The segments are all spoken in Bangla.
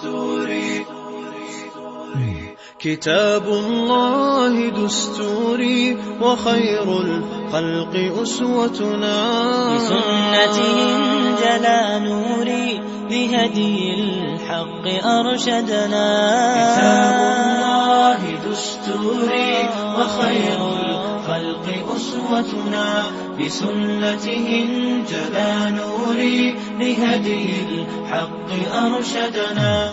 دستوري. كتاب الله دستوري وخير الخلق أسوتنا. بسنته جلا نوري بهدي الحق أرشدنا. كتاب الله دستوري وخير الخلق أسوتنا بسنته جلا نوري بهدي الحق أرشدنا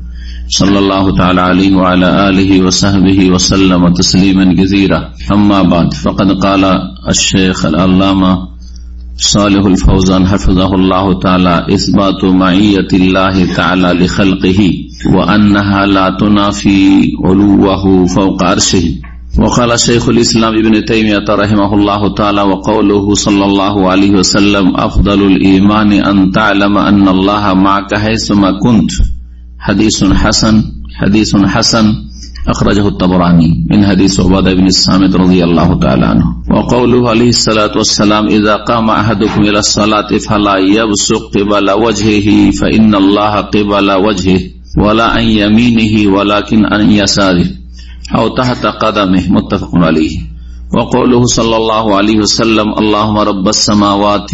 صلى الله تعالى عليه وعلى آله وصحبه وسلم تسليما كثيرا أما بعد فقد قال الشيخ العلامة صالح الفوزان حفظه الله تعالى إثبات معية الله تعالى لخلقه وأنها لا تنافي علوه فوق عرشه. وقال شيخ الإسلام ابن تيمية رحمه الله تعالى وقوله صلى الله عليه وسلم أفضل الإيمان أن تعلم أن الله معك حيثما كنت. حديث حسن حديث حسن أخرجه الطبراني من حديث عبادة بن الصامت رضي الله تعالى عنه. وقوله عليه الصلاة والسلام إذا قام أحدكم إلى الصلاة فلا يبصق قبل وجهه فإن الله قبل وجهه ولا عن يمينه ولكن عن يساره. أو تحت قدمه متفق عليه. وقوله صلى الله عليه وسلم اللهم رب السماوات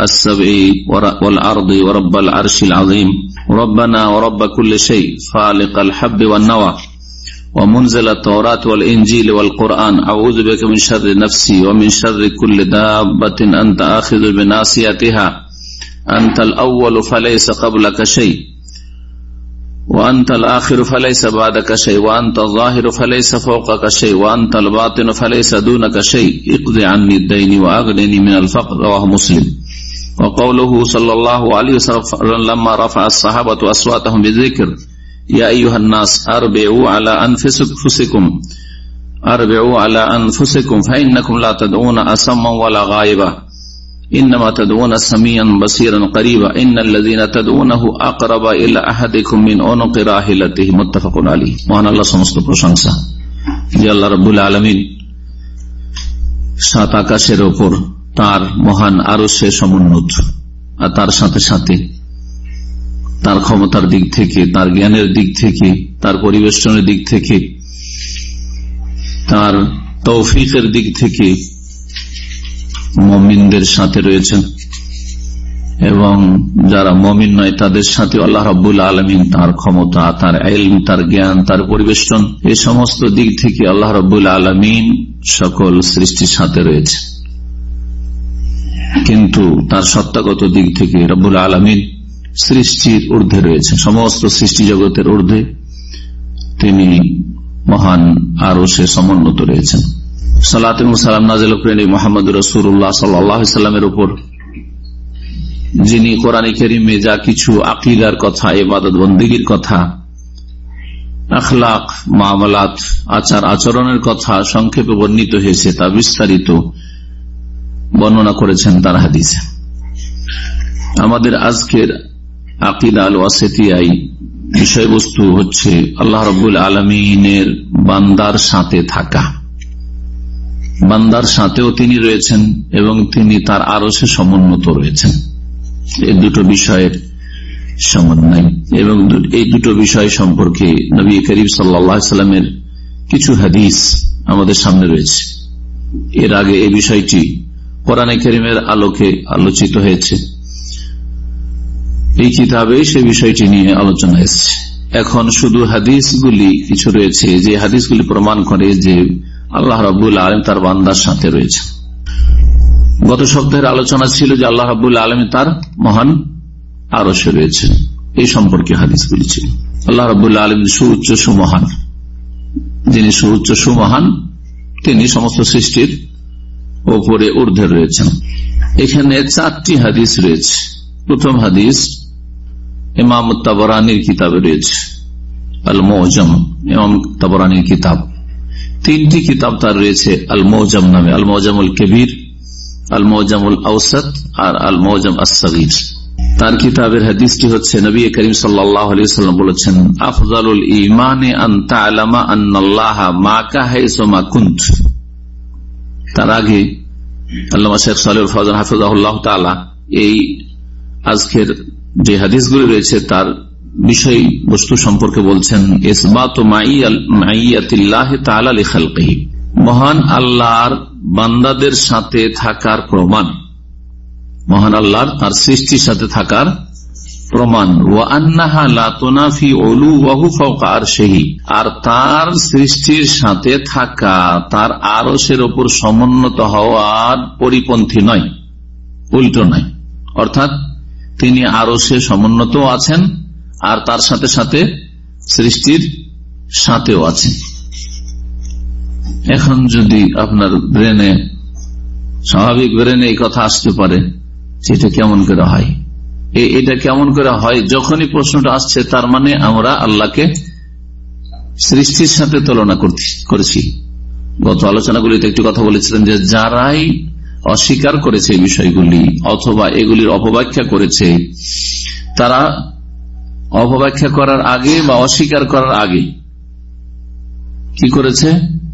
السبع والأرض ورب العرش العظيم ربنا ورب كل شيء خالق الحب والنوى ومنزل التوراة والإنجيل والقرآن أعوذ بك من شر نفسي ومن شر كل دابة أنت آخذ بناصيتها أنت الأول فليس قبلك شيء. وأنت الآخر فليس بعدك شيء وأنت الظاهر فليس فوقك شيء وأنت الباطن فليس دونك شيء. اقض عني الدين وأغنني من الفقر رواه مسلم. وقوله صلى الله عليه وسلم لما رفع الصحابة أصواتهم بالذكر يا أيها الناس أربعوا على أنفسكم أربعوا على أنفسكم فإنكم لا تدعون أسما ولا غائبا. إنما تدعون سميا بصيرا قريبا إن الذين تدعونه أقرب إلى أحدكم من أنق راحلته متفق عليه মহান আল্লাহ সমস্ত প্রশংসা যে আল্লাহ রব্বুল আলমিন সাত আকাশের ওপর তার মহান আরো সে সমুন্নত আর তার সাথে সাথে তার ক্ষমতার দিক থেকে তার জ্ঞানের দিক থেকে তার পরিবেশনের দিক থেকে তার তৌফিকের দিক থেকে মমিনদের সাথে রয়েছেন। এবং যারা মমিন নয়, তাদের সাথে আল্লাহ রব্বুল আলমিন তার ক্ষমতা, তার এলম তার জ্ঞান, তার পরিবেশন, এ সমস্ত দিক থেকে আল্লাহ রব্বুল আলমিন সকল সৃষ্টির সাথে রয়েছে। কিন্তু তার সত্তাগত দিক থেকে রব্বুল আলমিন সৃষ্টির ঊর্ধ্বে রয়েছে সমস্ত সৃষ্টি জগতের ঊর্ধ্বে। তিনি মহান আরও সে সমুন্নত রয়েছেন। সালাম নাজিল মোহাম্মদ রসুল্লাহ সাল্লামের উপর, যিনি কোরআন কেরিমে যা কিছু আকিদার কথা এবাদত বন্দীগীর কথা, আখলাক, মামলাত, আচার আচরণের কথা সংক্ষেপে বর্ণিত হয়েছে, তা বিস্তারিত বর্ণনা করেছেন তার হাদিসে। আমাদের আজকের আকিদা আল ওয়াসেতিয়াই বিষয়বস্তু হচ্ছে আল্লাহ রবুল আলমিনের বান্দার সাথে থাকা। বান্দার সাথেও তিনি রয়েছেন এবং তিনি তার আরও সে সমুন্নত রয়েছেন। এই দুটো বিষয়ের সমন্বয় এবং এই দুটো বিষয় সম্পর্কে নবী করিম সাল্লামের কিছু হাদিস আমাদের সামনে রয়েছে। এর আগে এই বিষয়টি কোরআনে করিমের আলোকে আলোচিত হয়েছে। এই কিতাবে সে বিষয়টি নিয়ে আলোচনা এসছে এখন শুধু হাদিসগুলি কিছু রয়েছে, যে হাদিসগুলি প্রমাণ করে যে আল্লাহ রাবুল আলম তার বান্দার সাথে রয়েছে। গত সপ্তাহের আলোচনা ছিল যে আল্লাহ রাবুল আলম তার মহান আরসে রয়েছে। এই সম্পর্কে হাদিসগুলি ছিল আল্লাহ রাবুল্লাহ আলম সুউচ্চ সুমহান। যিনি সুউচ্চ সুমহান, তিনি সমস্ত সৃষ্টির ওপরে ঊর্ধ্বে রয়েছেন। এখানে চারটি হাদিস রয়েছে। প্রথম হাদিস ইমাম তাবরানির কিতাবে রয়েছে। আল মৌজম ইমাম তাবরানির কিতাব। তিনটি কিতাব তার রয়েছে আল মৌজম নামে আল মৌজামুল কবির আল মৌজামুল আউসত আর আল মৌজম আসগির তার কিতাবের হাদিসটি হচ্ছে, নবী করিম সাল্লাম বলেছেন, আফজালুল ইমানে তার আগে আল্লামা শেখ সাল ফজান তালা এই আজকের যে হাদিসগুলি রয়েছে তার বিষয় বস্তু সম্পর্কে বলছেন মহান আল্লাহর বান্দাদের সাথে থাকার প্রমাণ। মহান আল্লাহর তার সৃষ্টির সাথে থাকার প্রমাণ। আর তার সৃষ্টির সাথে থাকা, তার আরসের ওপর সমুন্নত হওয়ার পরিপন্থী নয়, উল্টো নয়। অর্থাৎ তিনি আরও সে সমুন্নত আছেন আর তার সাথে সাথে সৃষ্টির সাথেও আছেন এখন যদি আপনার ব্রেনে, স্বাভাবিক ব্রেনে এই কথা আসতে পারে, সেটা কেমন করে হয়? এটা কেমন করে হয়? যখনই প্রশ্নটা আসছে, তার মানে আমরা আল্লাহকে সৃষ্টির সাথে তুলনা করেছি গত আলোচনাগুলিতে একটি কথা বলেছিলেন যে, যারাই অস্বীকার করেছে বিষয়গুলি, অথবা এগুলির অপব্যাখ্যা করেছে, তারা অপব্যাখ্যা করার আগে বা অস্বীকার করার আগে কি করেছে?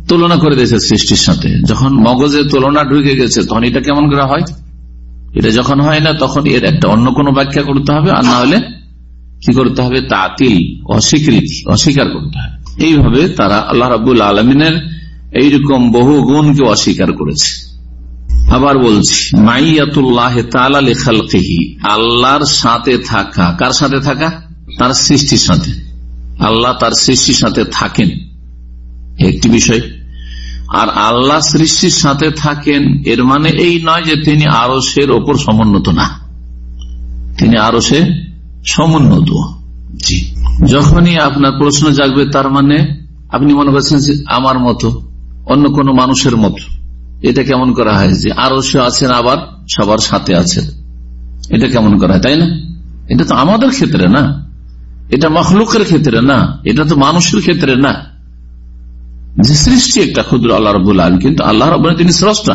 তুলনা করে দিয়েছে সৃষ্টির সাথে। যখন মগজে তুলনা ঢুকে গেছে, তখন এটা কেমন করে হয়? এটা যখন হয় না, তখন এর একটা অন্য কোনো ব্যাখ্যা করতে হবে, আর না হলে কি করতে হবে? তাতিল, অস্বীকৃতি, অস্বীকার করতে হবে। এইভাবে তারা আল্লাহ রাবুল আলমিনের এইরকম বহু গুণকে অস্বীকার করেছে। আবার বলছি, মাইয়াতুল্লাহ খালকেহি, আল্লাহর সাথে থাকা। কার সাথে থাকা? তার সৃষ্টির সাথে। আল্লাহ তার সৃষ্টির সাথে থাকেন। একটি বিষয়, আর আল্লাহ সৃষ্টির সাথে থাকেন, এর মানে এই নয় যে তিনি আরও সের ওপর সমুন্নত না। তিনি আরও সে সমুন্নত। জি। যখনই আপনার প্রশ্ন জাগবে, তার মানে আপনি মনে করছেন যে আমার মতো, অন্য কোন মানুষের মতো। এটা কেমন করা হয় যে আরও সে আছেন, আবার সবার সাথে আছেন। এটা কেমন করা হয়, তাই না? এটা তো আমাদের ক্ষেত্রে না। এটা মখলুকের ক্ষেত্রে না, এটা তো মানুষের ক্ষেত্রে না। যে সৃষ্টি একটা ক্ষুদ্র আল্লাহ রবুল আলম কিন্তু আল্লাহ রব তিনি স্রষ্টা।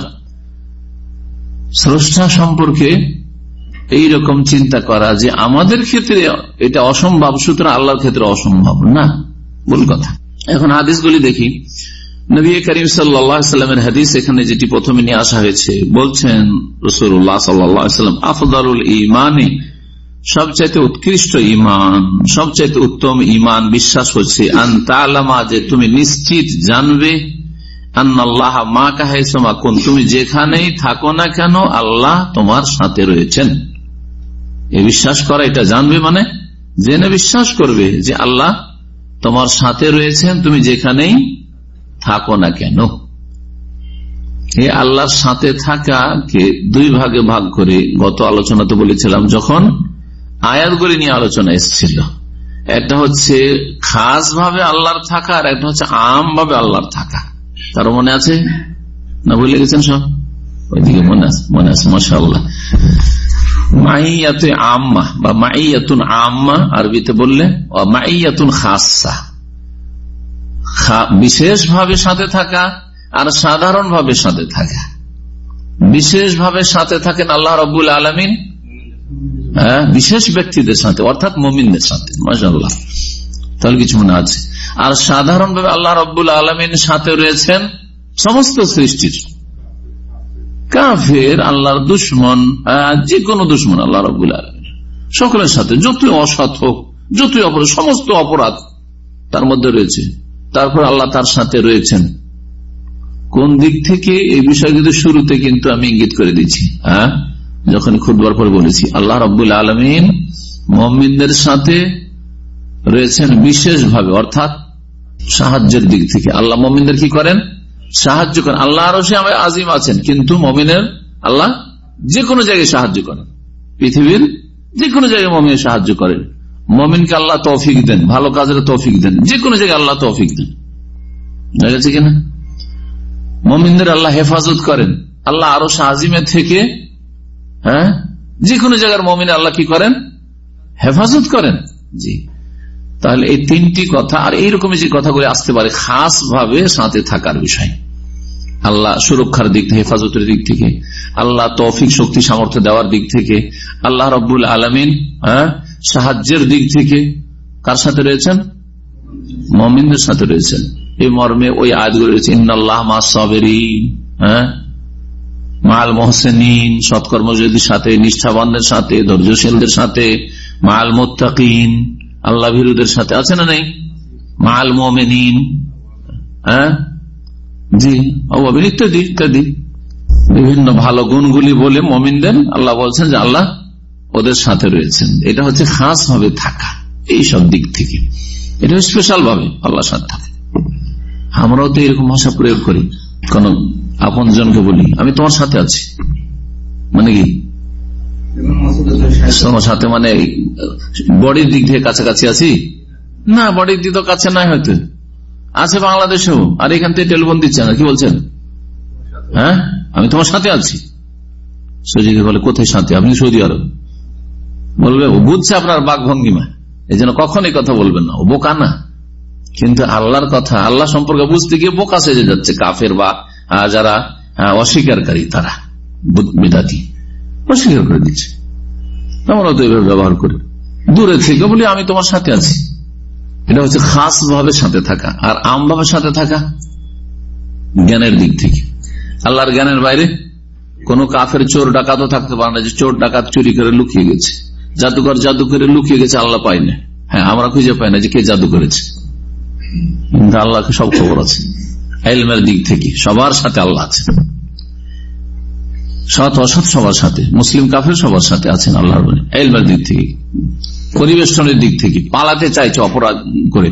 স্রষ্টা সম্পর্কে এই রকম চিন্তা করা যে আমাদের ক্ষেত্রে এটা অসম্ভব, সুতরাং আল্লাহর ক্ষেত্রে অসম্ভব না বল কথা। এখন হাদিসগুলি দেখি। নবী করিম সাল্লামের হাদিস এখানে যেটি প্রথমে নিয়ে আসা হয়েছে, বলছেন রসুল্লাহ সাল্লাম আফদারুল ইমানে সবচাইতে উৎকৃষ্ট ইমান সবচাইতে উত্তম ইমান বিশ্বাস হচ্ছে আন্তালামা যে তুমি নিশ্চিত জানবে আল্লাহ মা কাহেসমা কোন, তুমি যেখানেই থাকো না কেন আল্লাহ তোমার সাথে রয়েছেন। এ বিশ্বাস করা, এটা জানবে মানে? জেনে বিশ্বাস করবে যে আল্লাহ তোমার সাথে রয়েছেন, তুমি যেখানেই থাকো না কেন। এই আল্লাহর সাথে থাকাকে দুই ভাগে ভাগ করে, গত আলোচনাতে বলেছিলাম, যখন আয়াতগুলি নিয়ে আলোচনা এসেছিল। একটা হচ্ছে খাস ভাবে আল্লাহর থাকা, আর একটা হচ্ছে আম ভাবে আল্লাহর থাকা। তারও মনে আছে? না ভুলে গেছেন সব? ওইদিকে মনে আছে মনে আছে মশা মাইয়াতে আম্মা, বা মাইয়াতুন আম্মা, আরবিতে বললে মাইয়াতুন খাসা বিশেষ ভাবে সাথে থাকা, আর সাধারণ ভাবে সাথে থাকা। বিশেষ ভাবে সাথে থাকেন আল্লাহ রবুল আলমিন বিশেষ ব্যক্তিদের সাথে, অর্থাৎ মমিনদের সাথে মাসাল্লাহ তাহলে কিছু মনে আছে? আর সাধারণভাবে আল্লাহ রব্বুল আলমিন সাথে রয়েছেন সমস্ত সৃষ্টির। কাফের, আল্লাহর দুশ্মন যে কোনো দুশ্মন আল্লাহ রব্বুল আলমিন। সকলের সাথে, যতই অসৎ হোক, যতই অপরাধ, সমস্ত অপরাধ তার মধ্যে রয়েছে। তারপর আল্লাহ তার সাথে রয়েছেন। কোন দিক থেকে? এই বিষয় কিন্তু শুরুতে কিন্তু আমি ইঙ্গিত করে দিচ্ছি হ্যাঁ? যখন খুদবার পর বলেছি, আল্লাহ রব্বুল আলমিন মমিনদের সাথে রয়েছেন বিশেষভাবে, অর্থাৎ সাহায্যের দিক থেকে। আল্লাহ মমিনদের কি করেন? সাহায্য করেন। আল্লাহ আরও সে আজিম আছেন, কিন্তু মমিনের আল্লাহ যে কোনো জায়গায় সাহায্য করেন। পৃথিবীর যে কোনো জায়গায় মমিনের সাহায্য করেন। মমিনকে আল্লাহ তৌফিক দেন, ভালো কাজের তৌফিক দেন যে কোনো জায়গায় আল্লাহ তৌফিক দেন। কিনা? মমিনদের আল্লাহ হেফাজত করেন। আল্লাহ আরও আজিমে থেকে হ্যাঁ? যে কোনো জায়গার মমিন আল্লাহ কি করেন? হেফাজত করেন। জি। তাহলে এই তিনটি কথা, আর এইরকম যে কথাগুলি আসতে পারে খাস ভাবে সাথে থাকার বিষয়। আল্লাহ সুরক্ষার দিক থেকে, হেফাজতের দিক থেকে, আল্লাহ তৌফিক, শক্তি, সামর্থ্য দেওয়ার দিক থেকে, আল্লাহ রব্বুল আলমিন হ্যাঁ সাহায্যের দিক থেকে কার সাথে রয়েছেন? মমিনদের সাথে রয়েছেন। এই মর্মে ওই আয়াতগুলো রয়েছে ইন্নআল্লাহ মা সবেরি হ্যাঁ মাল মোহসেনিন সৎকর্মযোগীর সাথে, নিষ্ঠাবানদের সাথে, ধৈর্যশীলদের সাথে, মাল মোত্তাকিন, আল্লাহ ভিরুদের সাথে, আছে না নেই? মাল মোমেনিন হ্যাঁ? ইত্যাদি ইত্যাদি। বিভিন্ন ভালো গুণগুলি বলে মমিনদের আল্লাহ বলছেন যে আল্লাহ ওদের সাথে রয়েছেন। এটা হচ্ছে খাস ভাবে থাকা এই সব দিক থেকে। এটা স্পেশাল ভাবে আল্লাহ সাথে থাকে। আমরাও তো এরকম ভাষা প্রয়োগ করি। কোন আপন জনকে বলি, আমি তোমার সাথে আছি। মানে কি? তোমার সাথে মানে বডির দিক থেকে কাছাকাছি আছি? না, বডির দিক তো কাছে নাই হয়তো। আছে বাংলাদেশেও, আর এখান থেকে টেলিফোন দিচ্ছে না কি বলছেন? হ্যাঁ? আমি তোমার সাথে আছি। সৌদিকে বলে, কোথায় সাথে? আপনি সৌদি আরব। বলবে, ও বুঝছে আপনার বাঘ ভঙ্গিমা এই জন্য কখনই কথা বলবেন না, ও বোকা না। কিন্তু আল্লাহর কথা, আল্লাহ সম্পর্কে বুঝতে গিয়ে বোকা সেজে যাচ্ছে, কাফের বা যারা অস্বীকারী তারা বিদাতি অস্বীকার করে দিচ্ছে। আমরা তো এইভাবে ব্যবহার করি। দূরে থেকে বলি, আমি তোমার সাথে আছি। এটা হচ্ছে খাস ভাবে সাথে থাকা, আর আম ভাবে সাথে থাকা, জ্ঞানের দিক থেকে। আল্লাহর জ্ঞানের বাইরে কোন কাফের চোর ডাকাতও থাকতে পারে না, যে চোর ডাকাত চুরি করে লুকিয়ে গেছে। জাদুঘর জাদু করে লুকিয়ে গেছে, আল্লাহ পাই না। হ্যাঁ আমরা খুঁজে পাই না যে কে জাদু করেছে। কিন্তু আল্লাহকে সব খবর আছে। এলমের দিক থেকে, সবার সাথে আল্লাহ আছে। সৎ, অসৎ সবার সাথে, মুসলিম, কাফের সবার সাথে আছেন আল্লাহর এলমের দিক থেকে, পরিবেষ্টনের দিক থেকে, পালাতে চাইছে অপরাধ করে।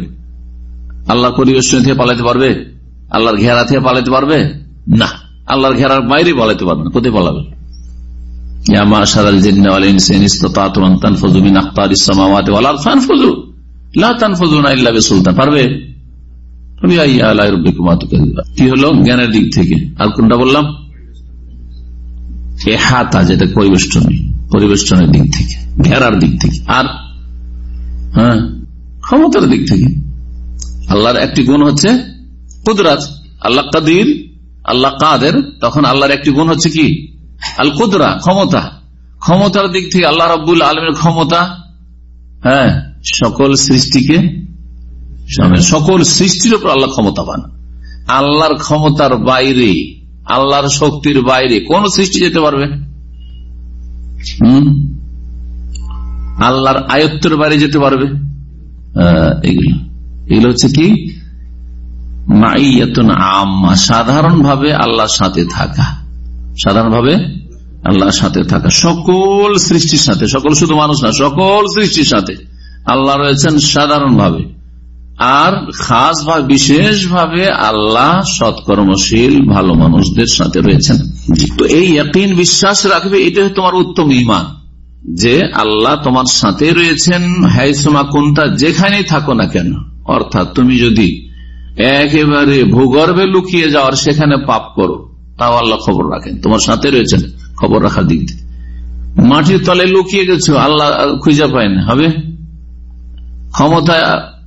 আল্লাহর পরিবেষ্টন থেকে পালাতে পারবে? আল্লাহর ঘেরা থেকে পালাতে পারবে? না। আল্লাহর ঘেরার বাইরে পালাতে পারবে না। কোথায় পালাবে? পারবে? কি হলো? জ্ঞানের দিক থেকে। আর কোনটা বললাম? যেটা পরিবেষ্টন। পরিবেষ্টনের দিক থেকে। ঘেরার দিক থেকে। আর হ্যাঁ ক্ষমতার দিক থেকে। আল্লাহর একটি গুণ হচ্ছে কুদরাত। আল্লাহ কাদির, আল্লাহ কাদের। তখন আল্লাহর একটি গুণ হচ্ছে কি? আল কুদরা, ক্ষমতা। ক্ষমতার দিক থেকে আল্লাহ রব্বুল আলমের ক্ষমতা হ্যাঁ সকল সৃষ্টিকে সকল সৃষ্টির উপর আল্লাহ ক্ষমতাবান। আল্লাহর ক্ষমতার বাইরে, আল্লাহর শক্তির বাইরে কোন সৃষ্টি যেতে পারবে আল্লাহর আয়ত্তের বাইরে যেতে পারবে। এগুলো। এগুলো হচ্ছে কি? সাধারণ ভাবে আল্লাহর সাথে থাকা। সাধারণ ভাবে আল্লাহর সাথে থাকা। সকল সৃষ্টির সাথে, সকল শুধু মানুষ না, সকল সৃষ্টির সাথে আল্লাহ রয়েছেন সাধারণ ভাবে আর খাস বা বিশেষ ভাবে আল্লাহ সৎকর্মশীল, ভালো মানুষদের সাথে রয়েছেন। তো এই একদিন বিশ্বাস রাখবে এটা তোমার উত্তম ইমান যে আল্লাহ তোমার সাথে রয়েছেন, হাইসমা কোনটা যেখানেই থাকো না কেন। অর্থাৎ তুমি যদি একেবারে ভূগর্ভে লুকিয়ে যাওয়ার সেখানে পাপ করো, তাও আল্লাহ খবর রাখেন। তোমার সাথে রয়েছেন, খবর রাখার দিক মাটির তলে লুকিয়ে গেছো, আল্লাহ খুঁজে পায় না, হবে? ক্ষমতা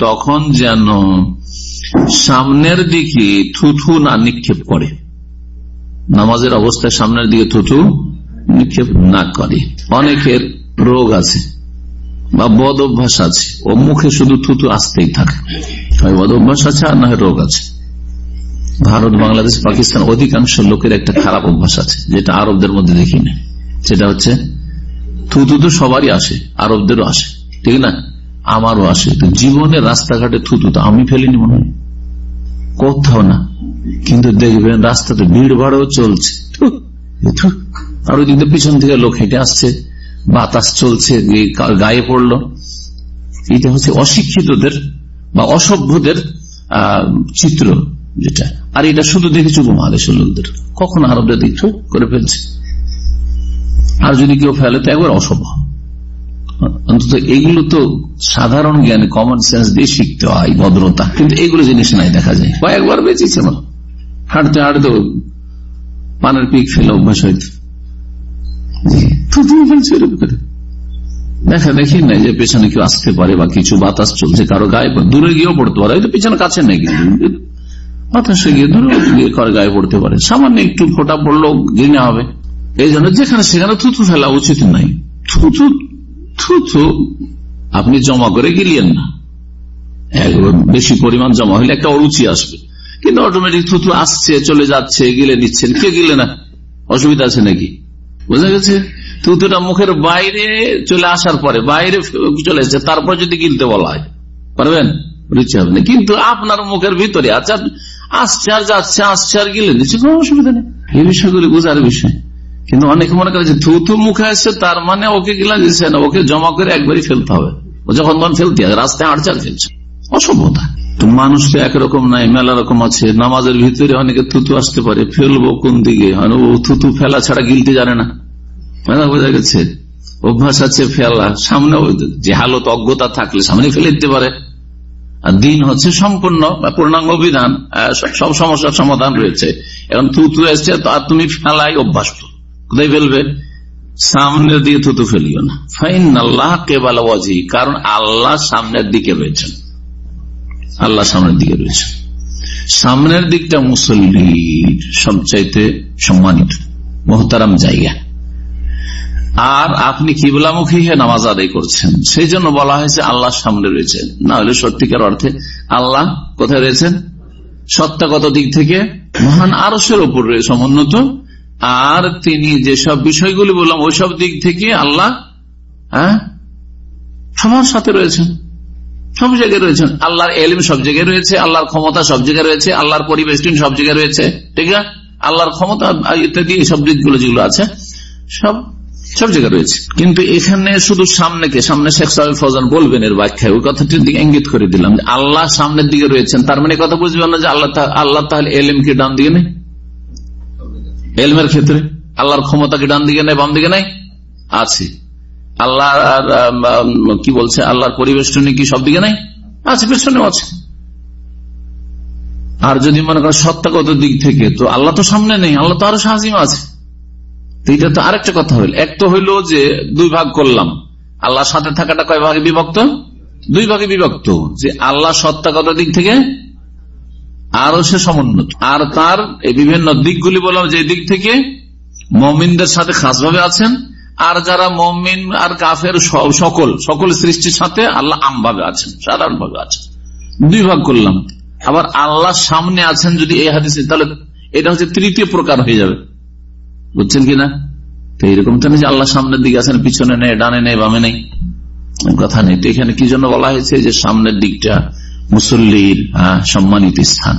তখন যেন সামনের দিকে থুথু না নিক্ষেপ করে। নামাজের অবস্থায় সামনের দিকে থুথু নিক্ষেপ না করে। অনেকের রোগ আছে বা বদ অভ্যাস আছে। ও মুখে শুধু থুতু আসতেই থাকে। বদ অভ্যাস আছে আর না রোগ আছে। ভারত, বাংলাদেশ, পাকিস্তান অধিকাংশ লোকের একটা খারাপ অভ্যাস আছে, যেটা আরবদের মধ্যে দেখি না সেটা হচ্ছে থুতু তো সবারই আসে, আরবদেরও আসে। ঠিক না, আমারও আসে। তো জীবনে রাস্তাঘাটে থুতু তো আমি ফেলিনি মনে হয়। কোথাও না। কিন্তু দেখবেন রাস্তাতে ভিড় ভাড়ও চলছে আর ওই দিক পিছন থেকে লোক হেঁটে আসছে। বাতাস চলছে গায়ে পড়ল। এটা হচ্ছে অশিক্ষিতদের বা অসভ্যদের চিত্র যেটা। আর এটা শুধু দেখেছি উপমহাদেশের লোকদের কখন আরবদের দিক করে ফেলছে। আর যদি কেউ ফেলে, তো একবার অসভ্য। অন্তত এগুলো তো সাধারণ জ্ঞান কমন সেন্স দিয়ে শিখতে হয়, ভদ্রতা। কিন্তু এগুলো জিনিস নাই, দেখা যায়। কয়েকবার বেঁচেছে আমার হাঁটতে হাঁটতে পানের পিক ফেলে অভ্যাস হয়তো দেখা দেখি নাই যে পেছনে কেউ আসতে পারে বা কিছু বাতাস চলছে, কারও গায়ে দূরে গিয়েও পড়তে পারে, হয়তো পেছনে কাছে নেই কিন্তু। বাতাসে গিয়ে দূরে গিয়ে কারও গায়ে পড়তে পারে। সামান্য একটু ফোটা পড়লেও ঘৃণা হবে। এই জন্য যেখানে সেখানে থুতু ফেলা উচিত নাই। থুতু থুতু আপনি জমা করে গিলিয়েন না। বেশি পরিমাণ জমা হলে একটা অরুচি আসবে। কিন্তু অটোমেটিক থুতু আসছে, চলে যাচ্ছে, গিলে নিচ্ছেন। কে গিলে না? অসুবিধা আছে নাকি? বোঝা গেছে? থুতুটা মুখের বাইরে চলে আসার পরে, বাইরে চলে এসছে, তারপর যদি গিলতে বলা হয়। পারবেন? রুচি হবে না। কিন্তু আপনার মুখের ভিতরে আচ্ছা আসছে আর যাচ্ছে, আসছে আর গিলে দিচ্ছে কোনো অসুবিধা নেই। এই বিষয়গুলি বোঝার বিষয়। কিন্তু অনেকে মনে করে যে থুতু মুখে আসছে তার মানে ওকে গিলা দিচ্ছে না? ওকে জমা করে একবারই ফেলতে হবে। ও যখন তখন ফেলতে হবে। রাস্তায় আর ফেলছে। অসভ্যতা। তো মানুষ তো একরকম নাই, মেলা রকম আছে। নামাজের ভিতরে অনেকে থুতু আসতে পারে। ফেলব কোন দিকে? থুতু ফেলা ছাড়া গিলতে জানে না। বোঝা গেছে। অভ্যাস আছে ফেলা। সামনে যে হালত অজ্ঞতা থাকলে সামনে ফেলে দিতে পারে। আর দিন হচ্ছে সম্পূর্ণ পূর্ণাঙ্গ বিধান। সব সমস্যার সমাধান রয়েছে। এখন থুতু এসছে আর তুমি ফেলাই অভ্যাস কোথায় ফেলবে, সামনের দিকে থুতু ফেলিও না। ফাইন আল্লাহ কেবাল ওয়াজি কারণ আল্লাহ সামনের দিকে রয়েছেন। আল্লাহ সামনের দিকে রয়েছেন। সামনের দিকটা মুসল্লির সবচাইতে সম্মানিত, মহতারাম জায়গা। আর আপনি কিবলামুখী হয়ে নামাজ আদায় করছেন, সেই জন্য বলা হয়েছে আল্লাহ সামনে রয়েছে না হলে সত্যিকার অর্থে আল্লাহ কোথায় রয়েছেন? সত্তাগত দিক থেকে? মহান আরসের ওপর রয়েছে সমুন্নত আর তিনি যেসব বিষয়গুলি বললাম, ওইসব দিক থেকে আল্লাহ হ্যাঁ? সবার সাথে রয়েছেন। সব জায়গায় রয়েছেন। আল্লাহর এলিম সব জায়গায় রয়েছে, আল্লাহর ক্ষমতা সব জায়গায় রয়েছে, আল্লাহর পরিবেশ সব জায়গায় রয়েছে, ঠিক আছে? আল্লাহর ক্ষমতা ইত্যাদি সব দিকগুলো যেগুলো আছে, সব সব জায়গায় রয়েছে। কিন্তু এখানে শুধু সামনেকে সামনে শেখ সাহেব ফজান বলবেন এর ব্যাখ্যায়, ওই কথাটির দিকে ইঙ্গিত করে দিলাম। আল্লাহ সামনের দিকে রয়েছেন। তার মানে কথা বুঝবেন না যে আল্লাহ আল্লাহ তাহলে এলিম কি ডান দিকে নেই। এলমের ক্ষেত্রে? আল্লাহর ক্ষমতা কি ডান দিকে নেই? বাম দিকে নেই আছে আল্লাহ কি বলছে? আল্লাহর পরিবেষ্টনী কি সব দিকে নেই? আছে, পেছনেও আছে। আর যদি মনে করেন সত্তাগত দিক থেকে, তো আল্লাহ তো সামনে নেই, আল্লাহ তো আরও সাহায্য আছে। এটা তো আরেকটা কথা হইল। এক তো হইল যে, দুই ভাগ করলাম। আল্লাহর সাথে থাকাটা কয় ভাগে বিভক্ত? দুই ভাগে বিভক্ত। যে আল্লাহ সত্তাগত দিক থেকে আরও সে সমুন্নত। আর তার বিভিন্ন দিকগুলি বললাম যে দিক থেকে মমিনদের সাথে খাসভাবে আছেন, আর যারা মমিন আর কাফের সকল সকল সৃষ্টির সাথে আল্লাহ আমভাবে আছেন সাধারণ ভাবে আছেন। দুই ভাগ করলাম। আবার আল্লাহ সামনে আছেন যদি এই হাদিসে, তাহলে এটা হচ্ছে তৃতীয় প্রকার হয়ে যাবে। বুঝছেন কিনা তো এইরকম তো যে আল্লাহ সামনের দিকে আছেন, পিছনে নেই, ডানে নেই, বামে নেই? কথা নেই। তো এখানে কি জন্য বলা হয়েছে যে সামনের দিকটা মুসল্লির সম্মানিত স্থান।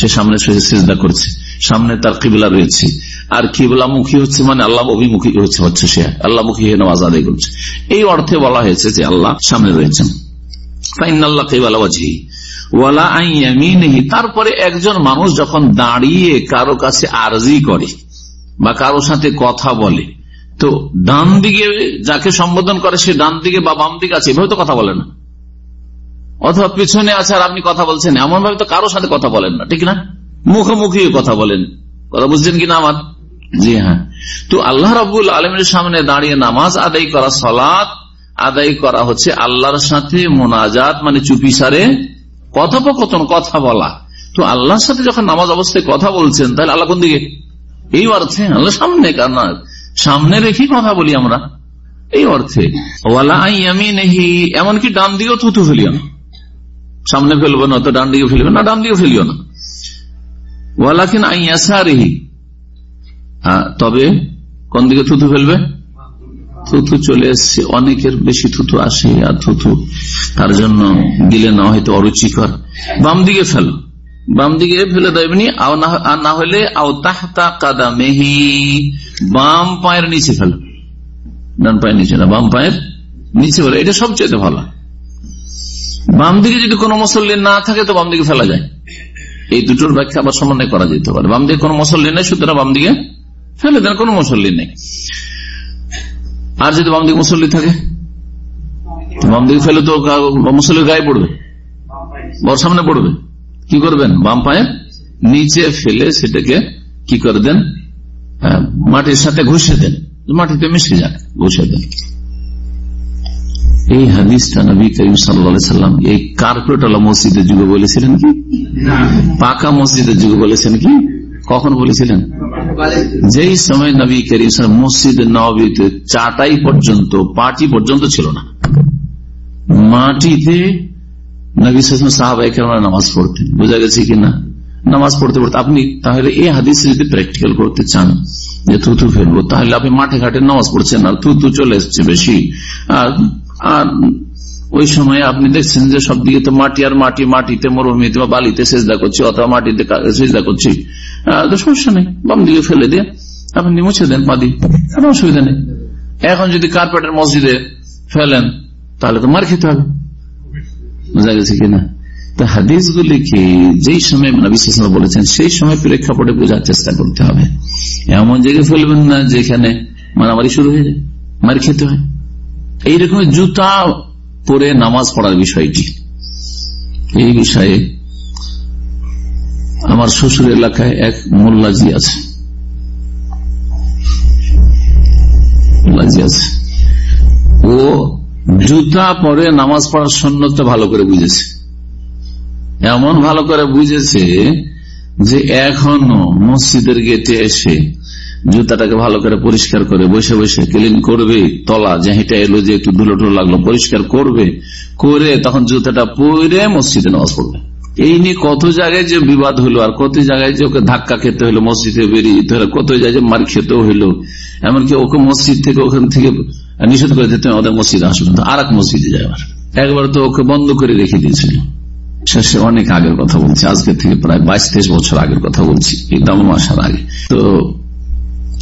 সে সামনে চেষ্টা করছে। সামনে তার কিবলা রয়েছে। আর কিবলামুখী হচ্ছে মানে আল্লাহ অভিমুখী হচ্ছে হচ্ছে সে। আল্লাহমুখী হয়ে নামাজ আদায় করছে। এই অর্থে বলা হয়েছে যে আল্লাহ সামনে রয়েছেন। তারপরে একজন মানুষ যখন দাঁড়িয়ে কারও কাছে আরজি করে বা কারও সাথে কথা বলে, তো ডান দিকে যাকে সম্বোধন করে সে ডান দিকে বা বাম দিকে আছে, এভাবে তো কথা বলে না। অথবা পিছনে আছে আর আপনি কথা বলছেন এমন ভাবে তো কারোর সাথে কথা বলেন না, ঠিক না? মুখোমুখি কথা বলেন। কথা বুঝছেন কিনা আমার? জি হ্যাঁ। তো আল্লাহ রবুল আলমের সামনে দাঁড়িয়ে নামাজ আদায় করা সলাৎ আদায় করা হচ্ছে আল্লাহর সাথে মোনাজাত মানে চুপি সারে কথোপকথন, কথা বলা। তো আল্লাহর সাথে যখন নামাজ অবস্থায় কথা বলছেন, তাহলে আল্লাহ কোন দিকে? এই অর্থে, আল্লাহ সামনে সামনে রেখে কথা বলি আমরা। এই অর্থে। ওয়ালা আই আমি নেহি এমনকি ডান দিকেও থুতু ফেলিও না সামনে ফেলব না, তো ডান দিকে ফেলবে না, ডান দিকে ফেলিও না। ওয়ালাকিন আইয়াসারিহি তবে কোন দিকে থুতু ফেলবে? থুতু চলে এসছে, অনেকের বেশি থুতু আসে আর থুতু তার জন্য দিলে না, হয়তো অরুচিকর। বাম দিকে ফেলো, বাম দিকে ফেলে দেবেনি আর না হলে আও তাহতা কাদা মেহি বাম পায়ের নিচে ফেলো। ডান পায়ের নিচে না, বাম পায়ের নিচে ফেলো, এটা সবচেয়ে ভালো। বাম দিকে যদি কোনো মুসল্লি না থাকে, তো বাম দিকে ফেলা যায়। এই দুটোর ব্যাখ্যা আবার সমন্বয় করা যেতে পারে। বাম দিকে কোনো মুসল্লি নেই, সুতরাং বাম দিকে ফেলে দেন, কোনো মুসল্লি নেই। আর যদি বাম দিকে মুসল্লি থাকে বাম দিকে ফেলে তো মুসল্লির গায়ে পড়বে। বর সামনে পড়বে। কি করবেন? বাম পায়ে নিচে ফেলে সেটাকে কি করে দেন? মাটির সাথে ঘুষে দেন। মাটিতে মিশে যাক ঘুষে দেন। এই হাদিসটা নবী করিম সাল্লাম এই কার্পেট মসজিদের যুগে বলেছিলেন কি? পাকা মসজিদের যুগে বলেছেন কি? কখন বলেছিলেন? যেই সময় নবী করিম মসজিদ নবীতে চাটাই পর্যন্ত পাটি পর্যন্ত ছিল না। মাটিতে নবী সাহাবাই নামাজ পড়তেন। বোঝা গেছে কিনা নামাজ পড়তে পড়তে আপনি তাহলে এই হাদিস যদি প্র্যাকটিক্যাল করতে চান যে থুতু ফেলব তাহলে আপনি মাঠে ঘাটে নামাজ পড়ছেন আর থুতু চলে এসছে বেশি। আর আর ওই সময় আপনি দেখছেন যে সব দিকে তো মাটি আর মাটি, মাটিতে মরুভূমিতে বা বালিতে সেজদা করছি অথবা মাটিতে সেজদা করছি। সমস্যা নেই, বাম দিকে ফেলে দিয়ে আপনি মুছে দেন পাদি কোনো অসুবিধা নেই। এখন যদি কার্পেটের মসজিদে ফেলেন, তাহলে তো মার খেতে হবে। বোঝা গেছে কিনা? তো হাদিস গুলিকে যেই সময় বিশ্বাস বলেছেন, সেই সময় প্রেক্ষাপটে বোঝার চেষ্টা করতে হবে। এমন জায়গায় ফেলবেন না যেখানে মারামারি শুরু হয়ে যায়, মার খেতে হয়। এইরকম জুতা পরে নামাজ পড়ার বিষয়টি। এই বিষয়ে আমার শ্বশুর এলাকায় এক মোল্লাজি আছে। ও জুতা পরে নামাজ পড়ার সন্ন্যতটা ভালো করে বুঝেছে। এমন ভালো করে বুঝেছে যে এখনও মসজিদের গেটে এসে জুতাটাকে ভালো করে পরিষ্কার করে বসে বসে ক্লিন করবে, তলা যে হেঁটে এলো যে একটু ধুলো টুলো লাগল পরিষ্কার করবে, করে তখন জুতাটা পরে মসজিদে নামাজ পড়বে। এই নিয়ে কত জায়গায় যে বিবাদ হলো আর কত জায়গায় যে ওকে ধাক্কা খেতে হলো, মসজিদে বেরিয়ে হলো, কত জায়গায় মার খেতেও হইল এমনকি ওকে মসজিদ থেকে ওখান থেকে নিষেধ করে দিতে ওদের মসজিদে আসলো আর এক মসজিদে যাওয়ার একবার তো ওকে বন্ধ করে রেখে দিয়েছিল। শেষে অনেক আগের কথা বলছি, আজকে থেকে প্রায় বাইশ তেইশ বছর আগের কথা বলছি এই দাম আসার আগে। তো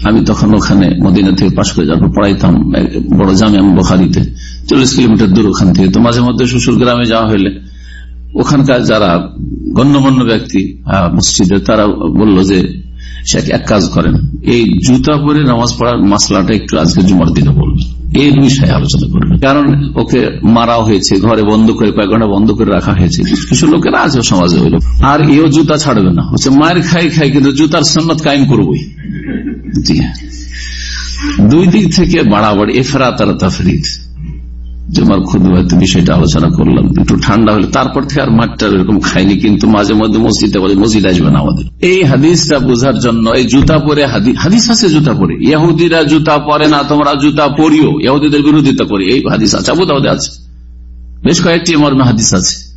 আমি তখন ওখানে মদিনা থেকে পাশ করে যাব পড়াইতাম বড় জামে আমি বখারিতে। চল্লিশ কিলোমিটার দূর ওখান থেকে। তো মাঝে মধ্যে শ্বশুর গ্রামে যাওয়া হইলে ওখানকার যারা গণ্যমান্য ব্যক্তি মসজিদে, তারা বলল যে সে এক কাজ করেন। এই জুতা পরে নামাজ পড়ার মাসলাটা একটু আজকে জুমার দিনে বলবেন এই বিষয়ে আলোচনা করবেন কারণ ওকে মারাও হয়েছে, ঘরে বন্ধ করে, কয়েক ঘণ্টা বন্ধ করে রাখা হয়েছে। কিছু লোকেরা আছে সমাজে হইল আর এও জুতা ছাড়বে না। হচ্ছে মায়ের খাই খাই, কিন্তু জুতার সন্ন্যত কায়েম করবই। জি দুই দিক থেকে বাড়াবাড়ি, এফরাত আর তাফরিদ। জমার হয়তো বিষয়টা আলোচনা করলাম। একটু ঠান্ডা হলে তারপর থেকে আর মাঠটা এরকম খাইনি কিন্তু মাঝে মধ্যে মসজিদে বলে, মসজিদ আসবে না আমাদের। এই হাদিসটা বোঝার জন্য, এই জুতা পরে হাদিস আছে জুতা পরে। ইহুদিরা জুতা পরে না, তোমরা জুতা পরিও। ইহুদিদের বিরোধিতা করি। এই হাদিস আছে, আবু দাউদে আছে। বেশ কয়েকটি মর্মে হাদিস আছে।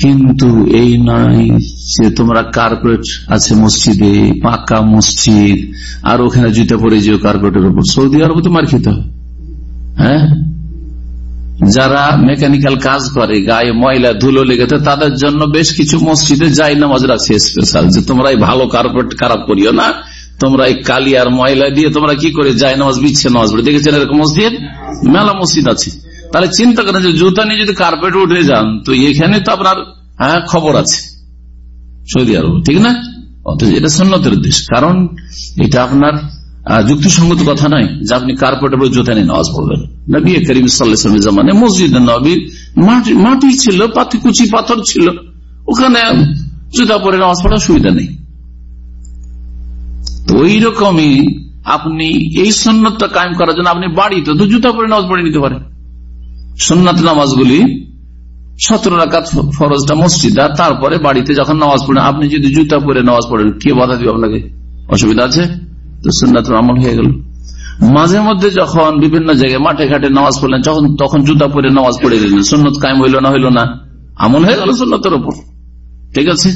কিন্তু এই নয় যে তোমরা কার্পেট আছে মসজিদে, পাকা মসজিদ, আর ওখানে জুতা পরে যে কার্পেটের উপর। সৌদি আরব তো মার খেতে হয়। যারা মেকানিক্যাল কাজ করে, গায়ে ময়লা, ধুলো লেগেছে তাদের জন্য বেশ কিছু মসজিদে যাই নামাজ রাখছে স্পেশাল যে তোমরা এই ভালো কার্পেট খারাপ করিও না তোমরা এই কালি আর ময়লা দিয়ে তোমরা কি করে যাই নামাজ বিচ্ছে নামাজ দেখেছেন এরকম মসজিদ? মেলা মসজিদ আছে। তাহলে চিন্তা করেন যে জুতা নিয়ে যদি কার্পেট উঠে যান, তো এখানে তো আপনার হ্যাঁ খবর আছে। সৌদি আরব, ঠিক না? অথচ এটা সন্ন্যতের দেশ। কারণ এটা আপনার যুক্তিসঙ্গত কথা নয় যে আপনি কার্পেটের উপর জুতা নিয়ে নামাজ পড়বেন। নবী করিম সাল্লামের জামানে মসজিদ নবীর মাটি ছিল, পাতি, কুচি, পাথর ছিল। ওখানে জুতা পরে নামাজ পড়ার সুবিধা নেই। তো ওই রকমই আপনি এই সন্ন্যতটা কায়েম করার জন্য আপনি বাড়িতে তো জুতা পরে নামাজ পড়ে নিতে পারেন। সন্ন্যত নামাজগুলি সতেরো রাকাত ফরজটা মসজিদ, আর তারপরে বাড়িতে যখন নামাজ পড়েন, আপনি যদি জুতা পরে নামাজ পড়েন, কে বাধা দিবে আপনাকে? অসুবিধা আছে? তো সুন্নাত আমল হয়ে গেল। মাঝে মধ্যে যখন বিভিন্ন জায়গায় মাঠে ঘাটে নামাজ পড়লেন, যখন তখন জুতা পরে নামাজ পড়ে দিলেন। সুন্নত কায়েম হইল না হইল না? আমল হয়ে গেল সুন্নতের ওপর ঠিক আছে?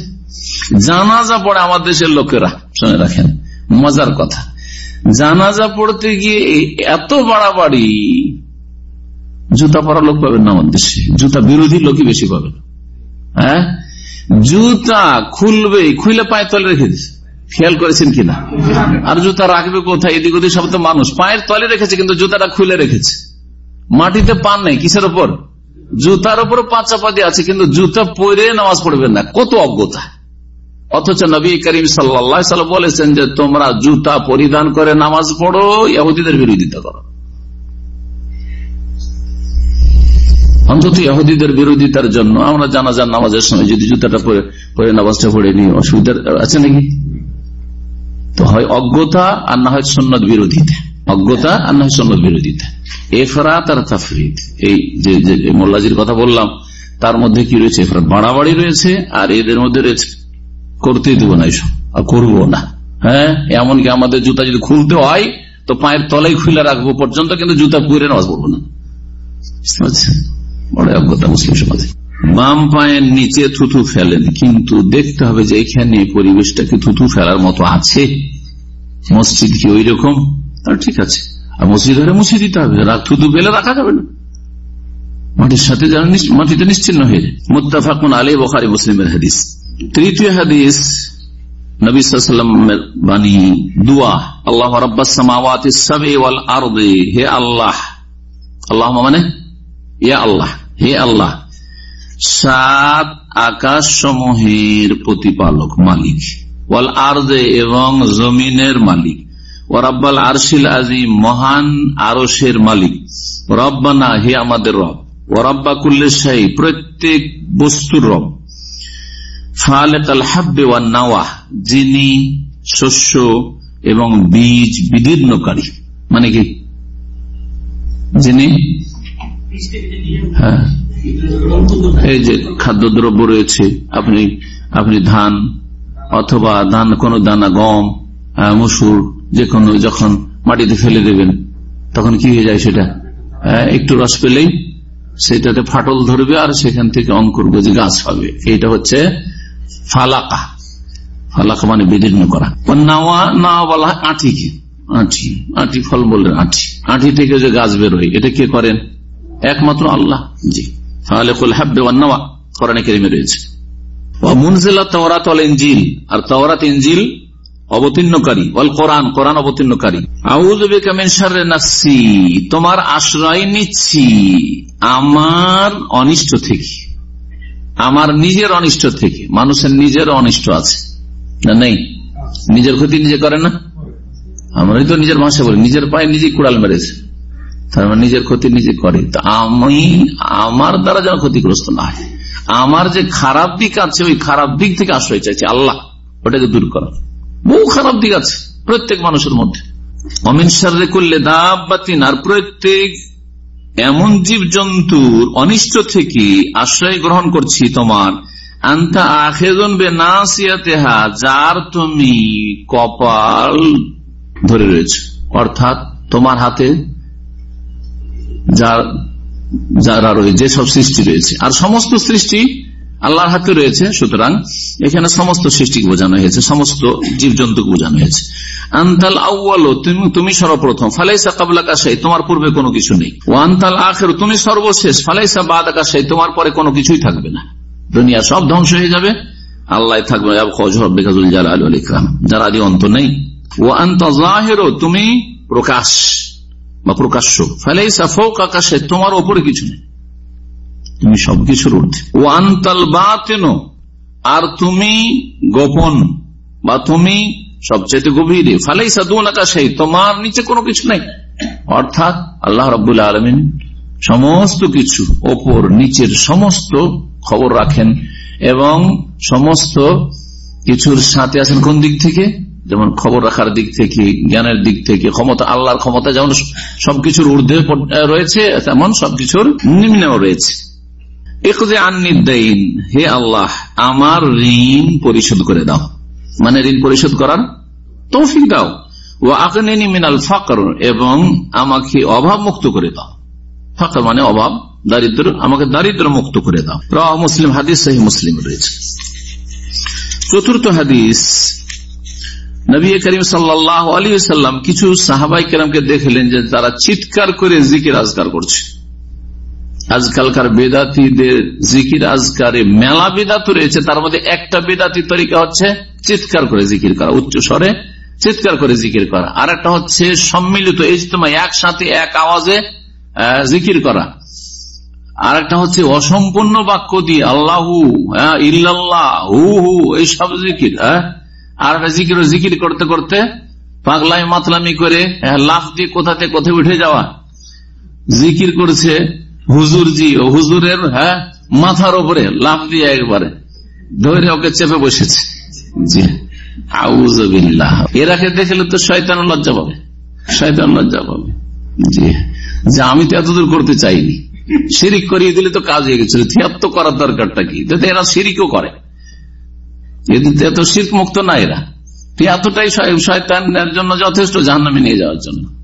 জানাজা পড়ে আমার দেশের লোকেরা, শুনে রাখেন, মজার কথা। জানাজা পড়তে গিয়ে এত বাড়াবাড়ি জুতা পরা লোক পাবেন না আমার দেশে। জুতা বিরোধী লোকই বেশি পাবেন। হ্যাঁ? জুতা খুলবে, খুলে পায়ে তলে রেখে দিচ্ছে খেয়াল করেছেন কিনা আর জুতা রাখবে কোথায়? এদিক ওদিক সব তো মানুষ। পায়ের তলে রেখেছে, কিন্তু জুতাটা খুলে রেখেছে। মাটিতে পান নেই, কিসের ওপর? জুতার উপর পাঁচ চাপাতি আছে, কিন্তু জুতা পরে নামাজ পড়বেন না। কত অজ্ঞতা। অথচ নবী করিম সাল্লা বলেছেন যে, তোমরা জুতা পরিধান করে নামাজ পড়ো ইহুদিদের বিরোধিতা করো। অন্তত ইহুদিদের বিরোধিতার জন্য। আমরা জানাজার নামাজের সময় যদি জুতাটা পরে নামাজটা পড়ে নিই অসুবিধা আছে নাকি? তো হয় অজ্ঞতা আর না হয় সন্ন্যত বিরোধিতা। অজ্ঞতা আর না হয় সন্ন্যত বিরোধিতা। এফরাত আর তাফরিদ এই যে মোল্লাজির কথা বললাম, তার মধ্যে কি রয়েছে? এফরাত বাড়াবাড়ি রয়েছে, আর এদের মধ্যে রয়েছে, করতেই দেবো না এইসব আর করব না। হ্যাঁ? এমনকি আমাদের জুতা যদি খুলতে হয়, তো পায়ের তলাই খুলে রাখব পর্যন্ত, কিন্তু জুতা পুরে নামাজ পড়ব না। বড় অজ্ঞতা মুসলিম সমাজে বাম পায়ের নিচে থুথু ফেলেন, কিন্তু দেখতে হবে যে এখানে পরিবেশটা কি থুথু ফেলার মতো আছে। মসজিদ কি ওই রকম ঠিক আছে। আর মসজিদ হলে মুছে দিতে হবে থুতু ফেলে রাখা যাবে না। মাটির সাথে মাটিতে নিশ্চিন্ন হয়ে যায়। মুতাফাকুন আলী বখারি মুসলিমের হাদিস। তৃতীয় হাদিস নবীলামের বাণী, দুয়া আল্লাহ মানে ইয়া আল্লাহ। হে আল্লাহ, সাত আকাশ সমূহের প্রতিপালক মালিক, ওয়াল আর্দে এবং জমিনের মালিক ওরাব্বাল আরশিল আজিম, মহান আরসের মালিক। রব্বানা, হে আমাদের রব ওরাব্বা কুল্লে শাহী প্রত্যেক বস্তুর রব। ফালেকাল যিনি শস্য এবং বীজ বিদীর্ণকারী। মানে কি? যিনি হ্যাঁ। এই যে খাদ্যদ্রব্য রয়েছে, আপনি আপনি ধান অথবা ধান, কোন দানা, গম মসুর যে কোনো যখন মাটিতে ফেলে দেবেন, তখন কি হয়ে যায় সেটা? একটু রস পেলেই সেটাতে ফাটল ধরবে আর সেখান থেকে অঙ্কুর গজে গাছ হবে এইটা হচ্ছে ফালাকা। ফালাকা মানে বিদীর্ণ করা। না বলা হয় আঁটিকে। আঁটি আঁটি ফল বললেন আঁটি। আঁটি থেকে যে গাছ বেরোয়, এটা কে করেন? একমাত্র আল্লাহ। জি। ফালেকুল হাব্বে ওয়ান্নাওয়া কেরিমে রয়েছে। অবতীর্ণকারী। তোমার আশ্রয় নিচ্ছি আমার অনিষ্ট থেকে। আমার নিজের অনিষ্ট থেকে। মানুষের নিজের অনিষ্ট আছে। না, নেই? নিজের ক্ষতি নিজে করে না? আমরাই তো নিজের ভাষা বলি। নিজের পায়ে নিজে কুড়াল মেরেছে। মানে নিজের ক্ষতি নিজে করে। তো আমি, আমার দ্বারা যেন ক্ষতিগ্রস্ত না হয়। আমার যে খারাপ দিক আছে, ওই খারাপ দিক থেকে আশ্রয় চাইছে আল্লাহ। ওটাকে দূর করা। বহু খারাপ দিক আছে প্রত্যেক মানুষের মধ্যে। অমিন সারে করলে দাবাতিন, আর প্রত্যেক এমন জীব জন্তুর অনিষ্ট থেকে আশ্রয় গ্রহণ করছি তোমার। আন্তা আখেদন বে নাসিয়াতেহা যার তুমি কপাল ধরে রয়েছে। অর্থাৎ তোমার হাতে যার রয়েছে যেসব সৃষ্টি রয়েছে। আর সমস্ত সৃষ্টি আল্লাহর হাতে রয়েছে, সুতরাং এখানে সমস্ত সৃষ্টিকে বোঝানো হয়েছে, সমস্ত জীবজন্তুকে বোঝানো হয়েছে। আন্তাল আউ্বালো তুমি সর্বপ্রথম। ফালাইসা কাবলা কাশাই তোমার পূর্বে কোনো কিছু নেই। ও আন্তাল আখের, তুমি সর্বশেষ। ফালাইসা বাদ আকাশাই তোমার পরে কোনো কিছুই থাকবে না। দুনিয়া সব ধ্বংস হয়ে যাবে। আল্লাহ থাকবে যারা আদি অন্ত নেই। ও আন্ত তুমি প্রকাশ। বা প্রকাশ্য ফালাইসা ফৌক আকাশে তোমার ওপরে কিছু নেই। তুমি সবকিছুর ঊর্ধ্বে। আর তুমি গোপন, বা তুমি সবচেয়ে গভীরে। ফালাইসা দুন আকাশে তোমার নিচে কোনো কিছু নাই। অর্থাৎ আল্লাহ রবুল্লা আলমিন সমস্ত কিছু ওপর নিচের সমস্ত খবর রাখেন এবং সমস্ত কিছুর সাথে আছেন কোন দিক থেকে? যেমন খবর রাখার দিক থেকে, জ্ঞানের দিক থেকে, ক্ষমতা, আল্লাহর ক্ষমতা যেমন সবকিছুর ঊর্ধ্বে রয়েছে, তেমন সবকিছুর নিম্নেও রয়েছে। হে আল্লাহ, আমার ঋণ পরিশোধ করে দাও। মানে ঋণ পরিশোধ করার তৌফিক দাও। ও আকনেনি মিনাল ফাকর, এবং আমাকে অভাব মুক্ত করে দাও। ফাকর মানে অভাব, দারিদ্র, আমাকে দারিদ্র মুক্ত করে দাও। র মুসলিম, হাদিস সহি মুসলিম রয়েছে। চতুর্থ হাদিস নবী করিম সাল্লাহ আলী সাল্লাম কিছু সাহাবাই কেরামকে দেখলেন যে তারা চিৎকার করে জিকির আজকার করছে। আজকালকার বেদাতিদের জিকির আজকারে মেলা বেদাত রয়েছে, তার মধ্যে একটা বেদাতি তরিকা হচ্ছে চিৎকার করে জিকির করা, উচ্চ স্বরে চিৎকার করে জিকির করা। আর একটা হচ্ছে সম্মিলিত ইজতমা একসাথে এক আওয়াজে জিকির করা। আর একটা হচ্ছে অসম্পূর্ণ বাক্য দিয়ে আল্লাহু হ্যাঁ ইল্লাল্লাহ, হু হু, এইসব জিকির হ্যাঁ আর জিকির জিকির করতে করতে পাগলাই মাতলামি করে লাফ দিয়ে কোথাতে কোথায় উঠে যাওয়া? জিকির করছে হুজুর জি ও হুজুরের হ্যাঁ মাথার উপরে লাভ দিয়ে একবারে, ধরে ওকে চেপে বসেছে। জি দেখলে তো শয়তান লজ্জা পাবে। শয়তান লজ্জা পাবে। আমি তো এতদূর করতে চাইনি। করিয়ে দিলে তো কাজ হয়ে গেছিল এরা শিরিকও করে। এত শির্ক মুক্ত না এরা। এতটাই শয়তানের জন্য যথেষ্ট জাহান্নামে নিয়ে যাওয়ার জন্য।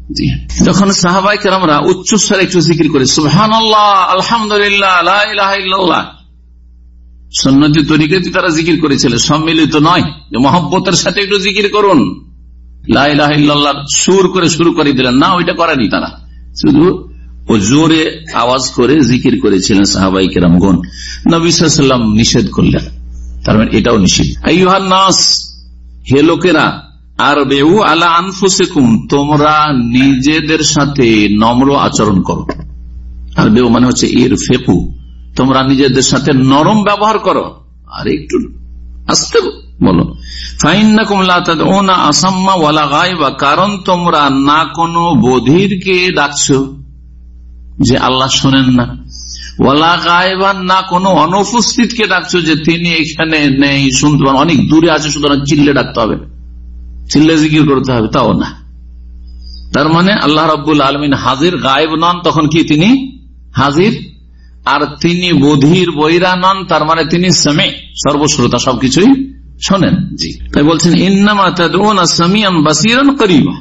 যখন সাহাবাই কেরামরা উচ্চস্বরে একটু জিকির করে সুহান আলহামদুলিল্লাহ সন্ন্যতি তরিকে তারা জিকির করেছিল, সম্মিলিত নয়। যে মহব্বতের সাথে একটু জিকির করুন। সুর করে শুরু করে দিলেন। না, ওইটা করেনি তারা। শুধু ও জোরে আওয়াজ করে জিকির করেছিলেন সাহাবাই কেরামগণ। নবিসাল্লাম নিষেধ করলেন। তার মানে এটাও নাস, হে লোকেরা আর বেউ আলা আনফুসেকুম, তোমরা নিজেদের সাথে নম্র আচরণ করো। আর বেউ মানে হচ্ছে এর ফেকু, তোমরা নিজেদের সাথে নরম ব্যবহার করো। আর একটু আসতে বলো। আসাম্মা ওয়ালা গাইবা কারণ তোমরা না কোনো বধিরকে ডাকছো যে আল্লাহ শোনেন না। ওয়ালা গায়েবান না, কোনো অনুপস্থিতকে ডাকছো যে তিনি এখানে নেই, শুনতে পারেন অনেক দূরে আছে, সুতরাং চিল্লে ডাকতে হবে। চিল্লে জিকির করতে হবে, তাও না। তার মানে আল্লাহ রব্বুল আলমিন হাজির, গায়েব নন, তখন কি তিনি? হাজির। আর তিনি বধির, বৈরা নন, তার মানে তিনি সেমে, সর্বশ্রোতা, সবকিছুই শোনেন। জি। তাই বলছেন, ইন্নামা সামিয়ান বাসিরান করিবা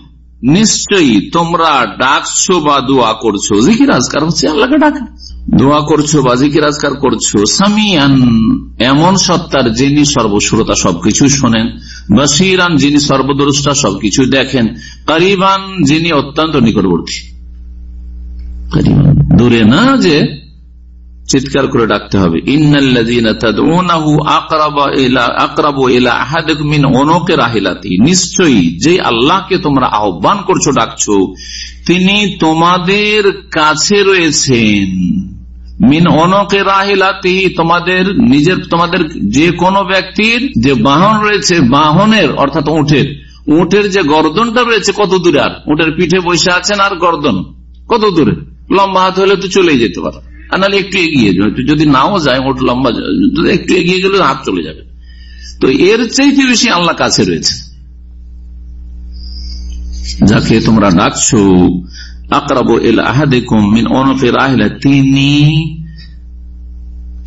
নিশ্চয়ই তোমরা ডাকছো বা দোয়া করছ। জিকির আজকার হচ্ছে আল্লাহকে ডাকা দোয়া করছ বা জিকির আজকার করছ সামিয়ান এমন সত্তার যিনি সর্বশ্রোতা সবকিছু শোনেন বাসিরান যিনি সর্বদ্রষ্টা সবকিছু দেখেন করিবান যিনি অত্যন্ত নিকটবর্তী। দূরে না যে চিৎকার করে ডাকতে হবে। নিশ্চয়ই যে আল্লাহকে তোমরা আহ্বান করছ ডাকছো তিনি তোমাদের কাছে রয়েছেন। মিন অনকে রাহিলাতি, তোমাদের নিজের, তোমাদের যে কোনো ব্যক্তির যে বাহন রয়েছে, বাহনের, অর্থাৎ উঠের উঠের যে গর্দনটা রয়েছে কত দূরে আর? উঠের পিঠে বসে আছেন আর গর্দন, কত দূরে? লম্বা হাত হলে তো চলেই যেতে পারে। আর নাহলে একটু এগিয়ে যাবে যদি নাও যায় ওট লম্বা, একটু এগিয়ে গেলে হাত চলে যাবে। তো এর চাইতে বেশি আল্লাহ কাছে রয়েছে। যাকে তোমরা ডাকছো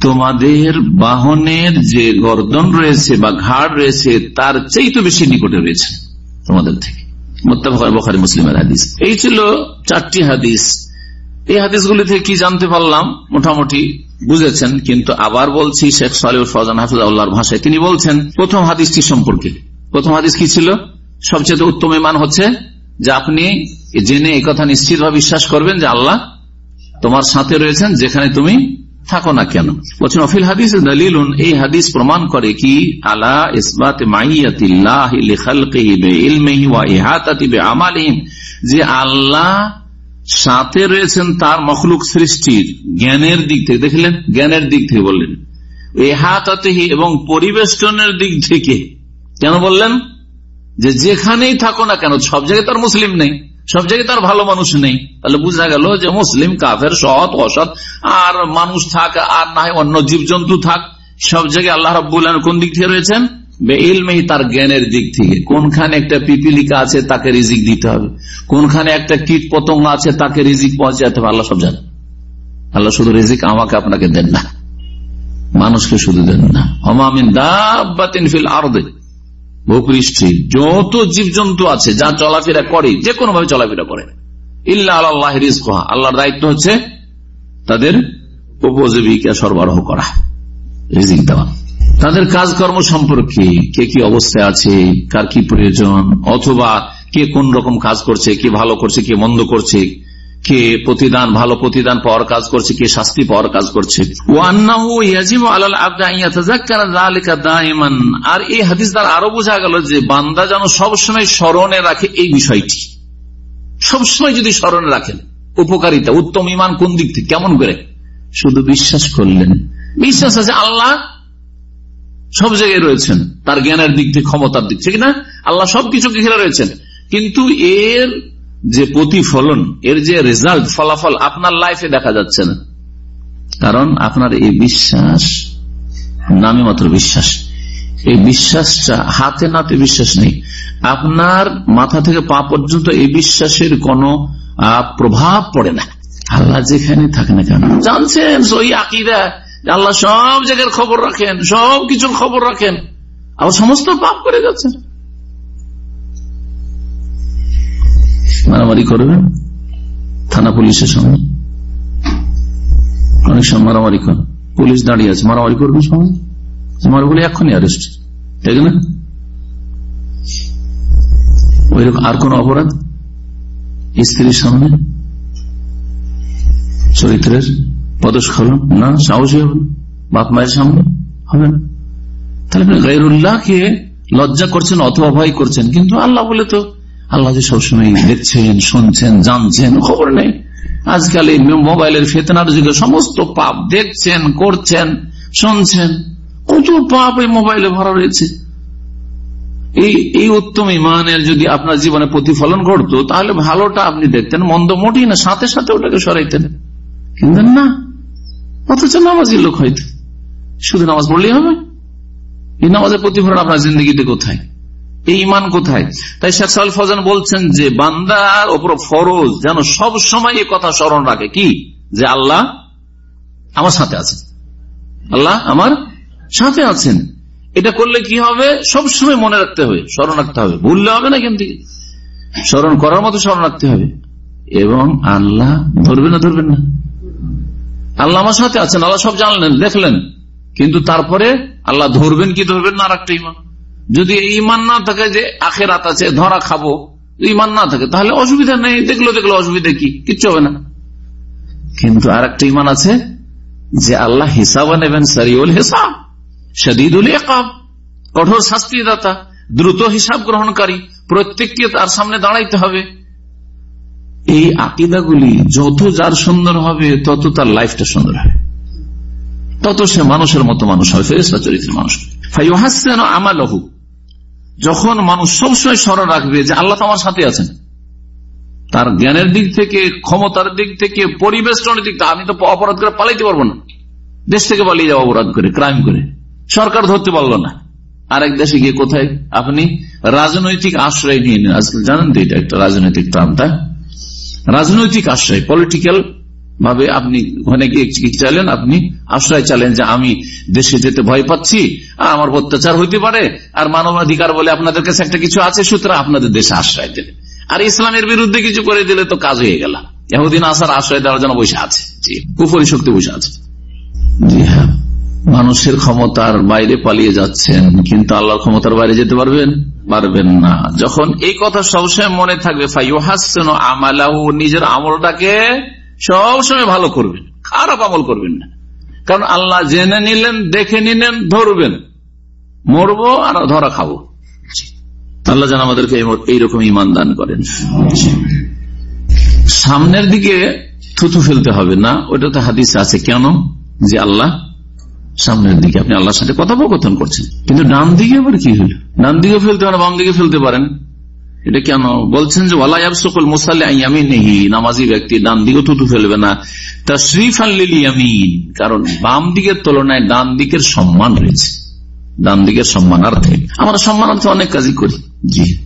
তোমাদের বাহনের যে গর্দন রয়েছে বা ঘাড় রয়েছে, তার চাইতে বেশি নিকটে রয়েছে তোমাদের থেকে। মোত্তাফারি মুসলিমের হাদিস। এই ছিল চারটি হাদিস। এই হাদিসগুলি থেকে কি জানতে পারলাম? মোটামুটি বুঝেছেন, কিন্তু আবার বলছি, শেখ সালিউর ফজান হাফিজাউল্লাহর ভাষায় তিনি বলছেন, প্রথম হাদিসটি সম্পর্কে। প্রথম হাদিস কি ছিল? সবচেয়ে উত্তম ইমান হচ্ছে যে আপনি জেনে এই কথা নিশ্চিতভাবে বিশ্বাস করবেন যে আল্লাহ তোমার সাথে রয়েছেন, যেখানে তুমি থাকো না কেন। বলছেন, অফিল হাদিস দলিলুন, এই হাদিস প্রমাণ করে কি? আলা ইসবাত যে আল্লাহ সাথে রয়েছেন তার মখলুক সৃষ্টির, জ্ঞানের দিক থেকে। দেখলেন? জ্ঞানের দিক থেকে বললেন। এহাতাতেহি এবং পরিবেষ্টনের দিক থেকে। কেন বললেন? যে যেখানেই থাকো না কেন, সব জায়গায় তার মুসলিম নেই, সব জায়গায় তার ভালো মানুষ নেই। তাহলে বোঝা গেল যে মুসলিম, কাফের, সৎ, অসৎ, আর মানুষ থাক আর না অন্য জীবজন্তু থাক, সব জায়গায় আল্লাহ রাবুল কোন দিক থেকে রয়েছেন? তার জ্ঞানের দিক থেকে। কোনখানে একটা পিপিলিকা আছে তাকে রিজিক দিতে হবে। কোনখানে একটা কীট পতঙ্গ আছে তাকে রিজিক পৌঁছাতে হবে, আল্লাহ সব জানে। আল্লাহ শুধু রিজিক আমাকে আপনাকে দেন না। মানুষকে শুধু দেন না। হমামিন দাবাতিন ফিল আরদে। ভূপৃষ্ঠে যত জীবজন্তু আছে, যা চলাফেরা করে যে কোনো ভাবে চলাফেরা করে। ইল্লা আল্লাহ আল্লাহর দায়িত্ব হচ্ছে তাদের উপজীবিকা সরবরাহ করা, রিজিক দেওয়া। তাদের কাজকর্ম সম্পর্কে কে কি অবস্থায় আছে, কার কি প্রয়োজন, অথবা কে কোন রকম কাজ করছে, কে ভালো করছে, কে মন্দ করছে কে প্রতিদান, ভালো প্রতিদান পাওয়ার কাজ করছে, কে শাস্তি পাওয়ার কাজ করছে। আর এই হাদিস দ্বারা আরও বোঝা গেল যে বান্দা যেন সবসময় স্মরণে রাখে এই বিষয়টি। সবসময় যদি স্মরণে রাখেন, উপকারিতা, উত্তম ইমান কোন দিক থেকে, কেমন করে? শুধু বিশ্বাস করলেন। বিশ্বাস আছে আল্লাহ সব জায়গায় রয়েছেন, তার জ্ঞানের দিক থেকে, ক্ষমতার দিক থেকে না? আল্লাহ সবকিছুকে ঘিরে রয়েছেন। কিন্তু এর যে প্রতিফলন, এর যে রেজাল্ট ফলাফল আপনার লাইফে দেখা যাচ্ছে না। কারণ আপনার এই বিশ্বাস, নামে মাত্র বিশ্বাস। এই বিশ্বাসটা হাতে নাতে বিশ্বাস নেই। আপনার মাথা থেকে পা পর্যন্ত এই বিশ্বাসের কোন প্রভাব পড়ে না। আল্লাহ যেখানে থাকে না কেন। জানছেন সই আকিদা। আল্লাহ সব জায়গার খবর রাখেন, সব কিছুর খবর রাখেন। আবার সমস্ত পাপ করে যাচ্ছেন। মারামারি করবেন? থানা পুলিশের সঙ্গে? অনেক সময় মারামারি কর। পুলিশ দাঁড়িয়ে আছে। মারামারি করবে সঙ্গে মারা বলে এখনই অ্যারেস্ট ঠিক না? ওই রকম আর কোন অপরাধ? স্ত্রীর সামনে? চরিত্রের পদস্খলন? না, সাহসী হবে বাপ মায়ের সামনে? হবে না। তাহলে আপনি গাইরুল্লাহকে লজ্জা করছেন, অথবা ভয় করছেন, কিন্তু আল্লাহ বলে তো আল্লাহ সবসময় দেখছেন, শুনছেন, জানছেন, খবর নেই। আজকাল এই মোবাইলের ফেতনার যুগে সমস্ত পাপ দেখছেন, করছেন, শুনছেন। কত পাপ এই মোবাইলে ভরা রয়েছে। এই এই উত্তম ইমানের যদি আপনার জীবনে প্রতিফলন ঘটতো, তাহলে ভালোটা আপনি দেখতেন, মন্দ মোটেই না, সাথে সাথে ওটাকে সরাইতেন। কিন্তু না? অথচ নামাজি লোক হয়তো। শুধু নামাজ পড়লেই হবে? এই নামাজের প্রতিফলন আপনার জিন্দগিতে কোথায়? এই ইমান কোথায়? তাই শেখ সাল ফজান বলছেন যে, বান্দার ওপর ফরজ যেন সব সময় এ কথা স্মরণ রাখে। কি? যে আল্লাহ আমার সাথে আছেন। আল্লাহ আমার সাথে আছেন। এটা করলে কি হবে? সব সময় মনে রাখতে হবে, স্মরণ রাখতে হবে। ভুললে হবে না কেন থেকে। স্মরণ করার মতো স্মরণ রাখতে হবে। এবং আল্লাহ ধরবেন না ধরবেন না। আল্লাহ আমার সাথে আছেন, আল্লাহ সব জানলেন, দেখলেন। কিন্তু তারপরে আল্লাহ ধরবেন কি, ধরবেন না, আর একটা ইমান যদি ইমান না থাকে যে আখেরাত আছে, ধরা খাব ইমান না থাকে, তাহলে অসুবিধা নেই, দেখল দেখল, অসুবিধা কি? কিচ্ছু হবে না। কিন্তু আর একটা ইমান আছে যে আল্লাহ হিসাব নেবেন সারিউল হিসাব, শদীদুল একাব কঠোর শাস্তিদাতা, দ্রুত হিসাব গ্রহণকারী, প্রত্যেককে তার সামনে দাঁড়াইতে হবে। এই আকিদাগুলি যত যার সুন্দর হবে, তত তার লাইফটা সুন্দর হবে। তত সে মানুষের মতো মানুষ হয় ফেরেস্তা চরিত্রের মানুষ আমালহু যখন মানুষ সবসময় স্মরণ রাখবে যে আল্লাহ তো আমার সাথে আছেন, তার জ্ঞানের দিক থেকে, ক্ষমতার দিক থেকে পরিবেশনের দিক থেকে, আমি তো অপরাধ করে পালাইতে পারব না। দেশ থেকে পালিয়ে যাব অপরাধ করে ক্রাইম করে। সরকার ধরতে পারল না। আরেক দেশে গিয়ে কোথায়? আপনি রাজনৈতিক আশ্রয় নিয়ে নেন। আজকাল জানেন তো এটা একটা রাজনৈতিক প্রান্তা রাজনৈতিক আশ্রয় পলিটিক্যাল ভাবে আপনি ওখানে গিয়ে চাইলেন আপনি আশ্রয় চালেন যে আমি দেশে যেতে ভয় পাচ্ছি আমার অত্যাচার হইতে পারে, আর মানবাধিকার বলে আপনাদের কাছে একটা কিছু আছে, সুতরাং আপনাদের দেশে আশ্রয় দেবে আর ইসলামের বিরুদ্ধে কিছু করে দিলে তো কাজ হয়ে গেল। এহুদিন আসার আশ্রয় দেওয়ার জন্য বসে আছে। জি, কুফরি শক্তি বসে আছে। জি হ্যাঁ। মানুষের ক্ষমতার বাইরে পালিয়ে যাচ্ছেন, কিন্তু আল্লাহর ক্ষমতার বাইরে যেতে পারবেন? পারবেন না। যখন এই কথা সবসময় মনে থাকবে আমালাহু, নিজের আমলটাকে সবসময় ভালো করবেন, খারাপ আমল করবেন না। কারণ আল্লাহ জেনে নিলেন, দেখে নিলেন, ধরবেন। মরবো আর ধরা খাব। আল্লাহ যেন আমাদেরকে এইরকম ইমান দান করেন। সামনের দিকে থুতু ফেলতে হবে না ওটা তো হাদিস আছে কেন? যে আল্লাহ সামনের দিকে, আপনি আল্লাহর সাথে কথোপকথন করছেন। কিন্তু ডান দিকে আবার কি হলো? ডান দিকে ফেলতে পারেন, বাম দিকে ফেলতে পারেন। এটা কেন বলছেন যে ওয়ালাইয়াবসকল মোসাল্লামি নেহি নামাজি ব্যক্তি ডান দিকে থুতু ফেলবে না। তা তশরিফ আল্লিয়ামিন কারণ বাম দিকের তুলনায় ডান দিকের সম্মান রয়েছে। ডান দিকের সম্মানার্থে। আমরা সম্মানার্থে অনেক কাজই করি। জি।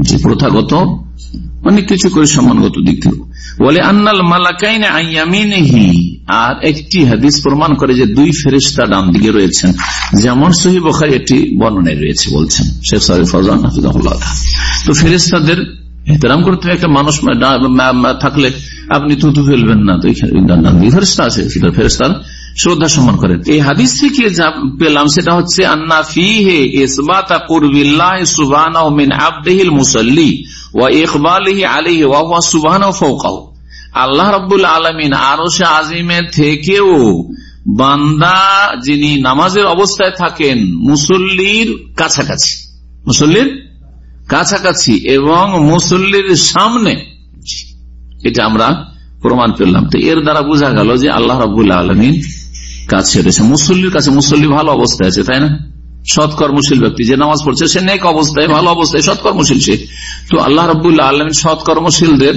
যে প্রথাগত অনেক কিছু করে সম্মানগত দিক থেকে। বলে, আন্নাল মালাকাইনে আইয়ামিনেহি আর একটি হাদিস প্রমাণ করে যে দুই ফেরিস্তা ডান দিকে রয়েছেন। যেমন সহি একটি বর্ণনায় রয়েছে বলছেন। শেখ সাহেব ফজান তো ফেরিস্তাদের এহতারাম করতে একটা মানুষ থাকলে আপনি থুতু ফেলবেন না। তো ফেরিস্তা আছে। ফেরিস্তার শ্রদ্ধা সম্মান করেন। এই হাদিস থেকে যা পেলাম সেটা হচ্ছে আল্লাহ রাব্বুল আলামিন আরশে আজিমে থেকেও বান্দা যিনি নামাজের অবস্থায় থাকেন, মুসল্লির কাছাকাছি মুসল্লির কাছাকাছি এবং মুসল্লির সামনে, এটা আমরা প্রমাণ পেলাম। তো এর দ্বারা বোঝা গেল যে আল্লাহ রাবুল আলমিন কাছে রয়েছে মুসল্লির কাছে মুসল্লি ভালো অবস্থায় আছে, তাই না? সৎকর্মশীল ব্যক্তি, যে নামাজ পড়ছে, সে নেক অবস্থায়, ভালো অবস্থায় সৎকর্মশীল সে। তো আল্লাহ রবুল্লাহ আলমিন সৎকর্মশীলদের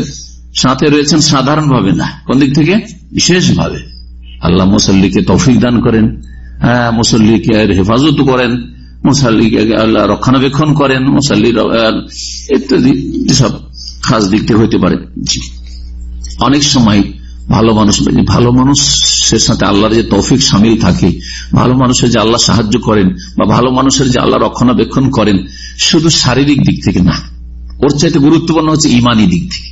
সাথে রয়েছেন সাধারণ ভাবে না। কোন দিক থেকে? বিশেষ ভাবে আল্লাহ মুসল্লিকে তৌফিক দান করেন হ্যাঁ মুসল্লিকে হেফাজত করেন, মুসাল্লিকে আল্লাহ রক্ষণাবেক্ষণ করেন মুসাল্লির ইত্যাদি সব খাস দিক থেকে হইতে পারে। অনেক সময় ভালো মানুষ ভালো মানুষের সাথে আল্লাহর যে তৌফিক সামিল থাকে, ভালো মানুষের যে আল্লাহ সাহায্য করেন বা ভালো মানুষের যে আল্লাহ রক্ষণাবেক্ষণ করেন, শুধু শারীরিক দিক থেকে না, ওর চাইতে গুরুত্বপূর্ণ হচ্ছে ইমানি দিক থেকে।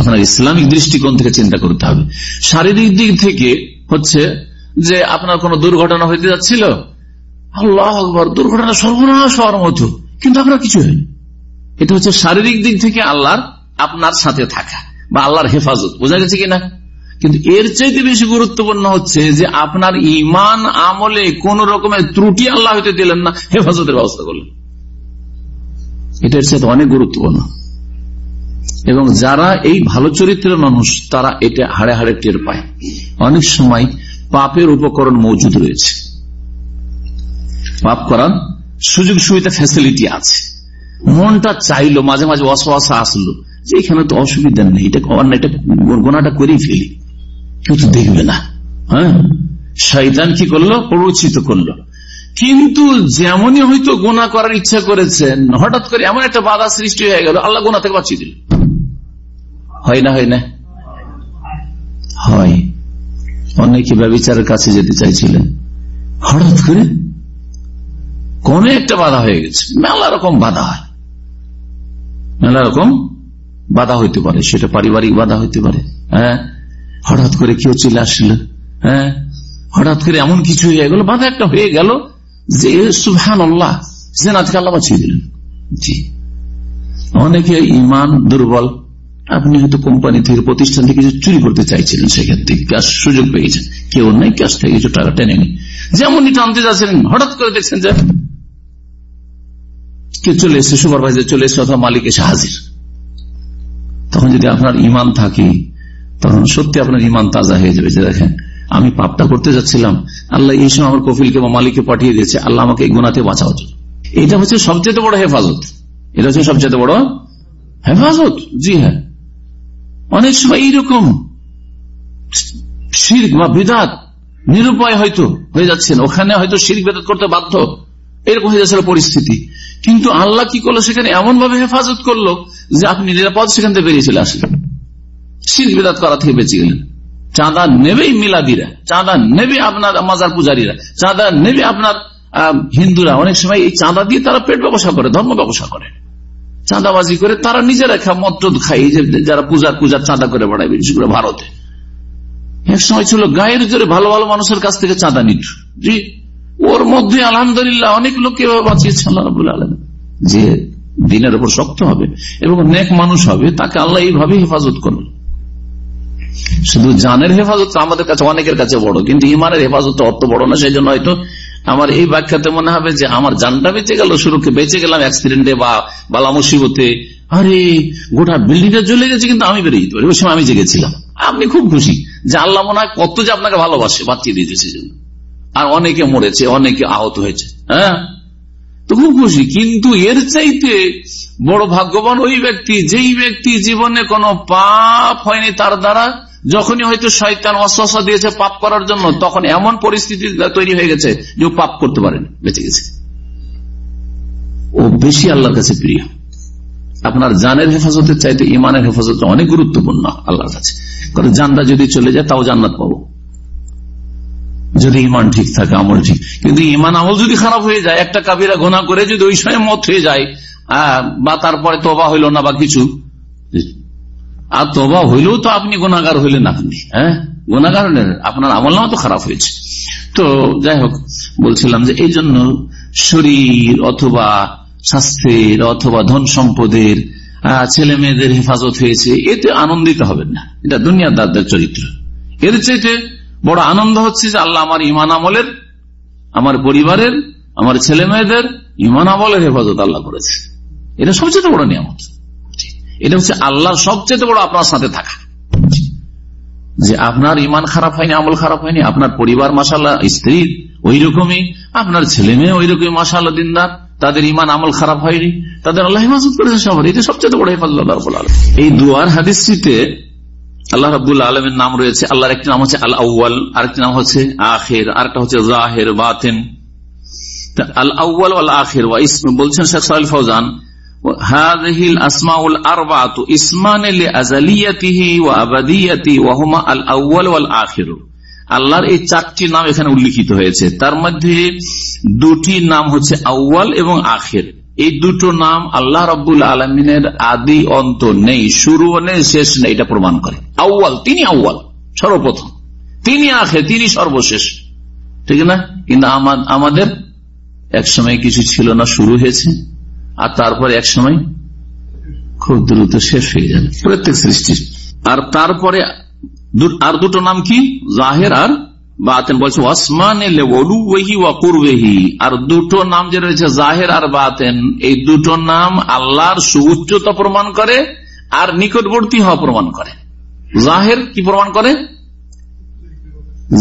আপনার ইসলামিক দৃষ্টিকোণ থেকে চিন্তা করতে হবে। শারীরিক দিক থেকে হচ্ছে যে আপনার কোন দুর্ঘটনা হইতে যাচ্ছিল, আল্লাহ আকবর, দুর্ঘটনা সর্বনাশ হওয়ার মতো, কিন্তু আপনার কিছু হয়নি। এটা হচ্ছে শারীরিক দিক থেকে আল্লাহর আপনার সাথে থাকা। বা আল্লাহর হেফাজত, বোঝা গেছে কিনা? কিন্তু এর চাইতে বেশি গুরুত্বপূর্ণ হচ্ছে যে আপনার ইমান আমলে কোন রকমের ত্রুটি আল্লাহ হইতে দিলেন না, হেফাজতের ব্যবস্থা করলেন। এটার সাথে অনেক গুরুত্বপূর্ণ। এবং যারা এই ভালো চরিত্রের মানুষ, তারা এটা হাড়ে হাড়ে টের পায়। অনেক সময় পাপের উপকরণ মজুদ রয়েছে। পাপ করার সুযোগ সুবিধা ফ্যাসিলিটি আছে। মনটা চাইলো, মাঝে মাঝে অসহাসা আসলো। যে এখানে তো অসুবিধা নেই গোনাটা করেই ফেলি। কেউ তো দেখবে না হ্যাঁ? শৈতান কি করল? প্ররোচিত করল। কিন্তু যেমনই হয়তো গোনা করার ইচ্ছা করেছেন হঠাৎ করে এমন একটা বাধা সৃষ্টি হয়ে গেল, আল্লাহ গোনা থেকে বাঁচিয়ে দিল। হয় না হয় না? হয়। অনেকে ব্যবচারের কাছে যেতে চাইছিলেন। হঠাৎ করে কোন একটা বাধা হয়ে গেছে। মেলা রকম বাধা হয়। মেলা রকম বাধা হইতে পারে, সেটা পারিবারিক বাধা হইতে পারে হ্যাঁ? হঠাৎ করে কেউ চলে আসলো হ্যাঁ? হঠাৎ করে এমন কিছু হয়ে গেল, বাধা একটা হয়ে গেল যে সুহান আল্লাহ সেন আজকে আল্লাহ বাঁচিয়ে দিলেন। জি। অনেকে ইমান দুর্বল, আপনি হয়তো কোম্পানি থেকে, প্রতিষ্ঠান থেকে কিছু চুরি করতে চাইছিলেন সেক্ষেত্রে ক্যাশ সুযোগ পেয়েছেন। কেউ নাই, ক্যাশ থেকে কিছু টাকা টেনে নি যেমনই টানতে যাচ্ছিলেন, হঠাৎ করে দেখছেন যে, কেউ চলে এসছে, সুপারভাইজার চলে এসছে, অথবা মালিক এসে হাজির। তখন যদি আপনার ইমান থাকে, তখন সত্যি আপনার ইমান তাজা হয়ে যাবে। যে দেখেন, আমি পাপটা করতে যাচ্ছিলাম, আল্লাহ এই সময় আমার কফিলকে বা মালিককে পাঠিয়ে দিয়েছে, আল্লাহ আমাকে এই গুণাতে বাঁচাও। এটা হচ্ছে সবচেয়ে বড় হেফাজত। এটা হচ্ছে সবচেয়ে বড় হেফাজত। জি হ্যাঁ। অনেক সময় এইরকম বা বিদাত নিরুপায় হয়তো হয়ে যাচ্ছেন। ওখানে হয়তো শির বেদাত করতে বাধ্য। এরকম হয়ে যাচ্ছিল পরিস্থিতি। কিন্তু আল্লাহ কি করল? সেখানে এমন ভাবে হেফাজত করল যে আপনি নিরাপদ সেখান থেকে বেরিয়ে চলে আসলেন করা থেকে বেঁচে গেলেন। চাঁদা নেবেই মিলাদিরা, চাঁদা নেবে আপনার মাজার পূজারীরা, চাঁদা নেবে আপনার হিন্দুরা। অনেক সময় এই চাঁদা দিয়ে তারা পেট ব্যবসা করে, ধর্ম ব্যবসা করে। চাঁদাবাজি করে তারা নিজেরা খা মদ খাই যারা পূজার পূজার চাঁদা করে বেড়ায় বিশেষ করে ভারতে। এক সময় ছিল গায়ের জোরে ভালো ভালো মানুষের কাছ থেকে চাঁদা নিত। ওর মধ্যে আলহামদুলিল্লাহ অনেক লোককে বাঁচিয়েছে আল্লাহ রবুল আলম যে দিনের উপর শক্ত হবে এবং নেক মানুষ হবে, তাকে আল্লাহ এইভাবে হেফাজত করবে শুধু জানের হেফাজত আমাদের কাছে অনেকের কাছে বড়, কিন্তু ইমানের হেফাজত অত বড় না সেই জন্য হয়তো আমার এই ব্যাখ্যাতে মনে হবে যে আমার জানটা বেঁচে গেল, শুরুকে বেঁচে গেলাম অ্যাক্সিডেন্টে বা বালা মুসিবতে। আরে, গোটা বিল্ডিং বিল্ডিংটা জ্বলে গেছে, কিন্তু আমি বেরিয়ে যেতে পারি। ওই সময় আমি জেগেছিলাম। আপনি খুব খুশি যে আল্লাহ মনে হয় কত যে আপনাকে ভালোবাসে, বাঁচিয়ে দিতেছে আর অনেকে মরেছে, অনেকে আহত হয়েছে হ্যাঁ? তো খুব খুশি। কিন্তু এর চাইতে বড় ভাগ্যবান ওই ব্যক্তি, যেই ব্যক্তি জীবনে কোনো পাপ হয়নি তার দ্বারা, যখনই হয়তো শয়তান অশ্বাসা দিয়েছে পাপ করার জন্য, তখন এমন পরিস্থিতি তৈরি হয়ে গেছে যে পাপ করতে পারেন, বেঁচে গেছে। ও বেশি আল্লাহর কাছে প্রিয়। আপনার জানের হেফাজতের চাইতে ইমানের হেফাজত অনেক গুরুত্বপূর্ণ, আল্লাহর কাছে। কারণ জানটা যদি চলে যায়, তাও জান্নাত পাবো। যদি ইমান ঠিক থাকে, আমল ঠিক। কিন্তু ইমান আমল যদি খারাপ হয়ে যায়, একটা কাবিরা গোনা করে যদি ওই সময় মত হয়ে যায় বা তারপরে তোবা হইল না বা কিছু, আর তোবা হইলেও তো আপনি গোনাগার হইলেন আপনি হ্যাঁ? গোনাগার হলেন আপনার আমল নামা তো খারাপ হয়েছে। তো যাই হোক, বলছিলাম যে এই জন্য শরীর অথবা স্বাস্থ্যের অথবা ধন সম্পদের ছেলে মেয়েদের হেফাজত হয়েছে, এতে আনন্দিত হবেন না। এটা দুনিয়াদারদের চরিত্র। এর চাইতে বড় আনন্দ হচ্ছে যে আল্লাহ আমার ইমান আমলের, আমার পরিবারের, আমার ছেলে মেয়েদের ইমান আমলের হেফাজত আল্লাহ করেছে। এটা সবচেয়ে বড় নিয়ামত। এটা হচ্ছে আল্লাহর সবচেয়ে বড় আপনার সাথে থাকা। যে আপনার ইমান খারাপ হয়নি, আমল খারাপ হয়নি, আপনার পরিবার মাসাল্লাহ স্ত্রী ওই রকমই আপনার ছেলে মেয়ে ওই রকমই মাসাল্লাহ দিনদার, তাদের ইমান আমল খারাপ হয়নি, তাদের আল্লাহ হেফাজত করেছে সবার। এটা সবচেয়ে বড় হেফাজত এই দুয়ার হাদিসটিতে আল্লাহ রাবুল্লাহ আলমের নাম রয়েছে, আল্লাহর একটি নাম হচ্ছে আল আউ্ল আরেকটি নাম হচ্ছে আখের, আরেকটা হচ্ছে জাহের, বাতেন। আল আউ্ল আল আখের বলছেন শেখ ফৌজান আল্লাহর এই চারটি নাম এখানে উল্লিখিত হয়েছে। তার মধ্যে দুটি নাম হচ্ছে আউ্য়াল এবং আখের। এই দুটো নাম আল্লাহ রব্বুল আলমিনের আদি অন্ত নেই, শুরু নেই, শেষ নেই, এটা প্রমাণ করে। আউ্য়াল, তিনি আউ্য়াল, সর্বপ্রথম। তিনি আখে, তিনি সর্বশেষ। ঠিক না? কিন্তু আমাদের এক সময় কিছু ছিল না, শুরু হয়েছে, আর তারপর এক সময় খুব দ্রুত শেষ হয়ে যাবে। প্রত্যেক সৃষ্টির। আর তারপরে আর দুটো নাম কি? জাহের আর বাতেন বলছে, ওসমান আর দুটো নাম যে রয়েছে, জাহের আর বাতেন, এই দুটো নাম আল্লাহর সুউচ্চতা প্রমাণ করে আর নিকটবর্তী হওয়া প্রমাণ করে। জাহের কি প্রমাণ করে?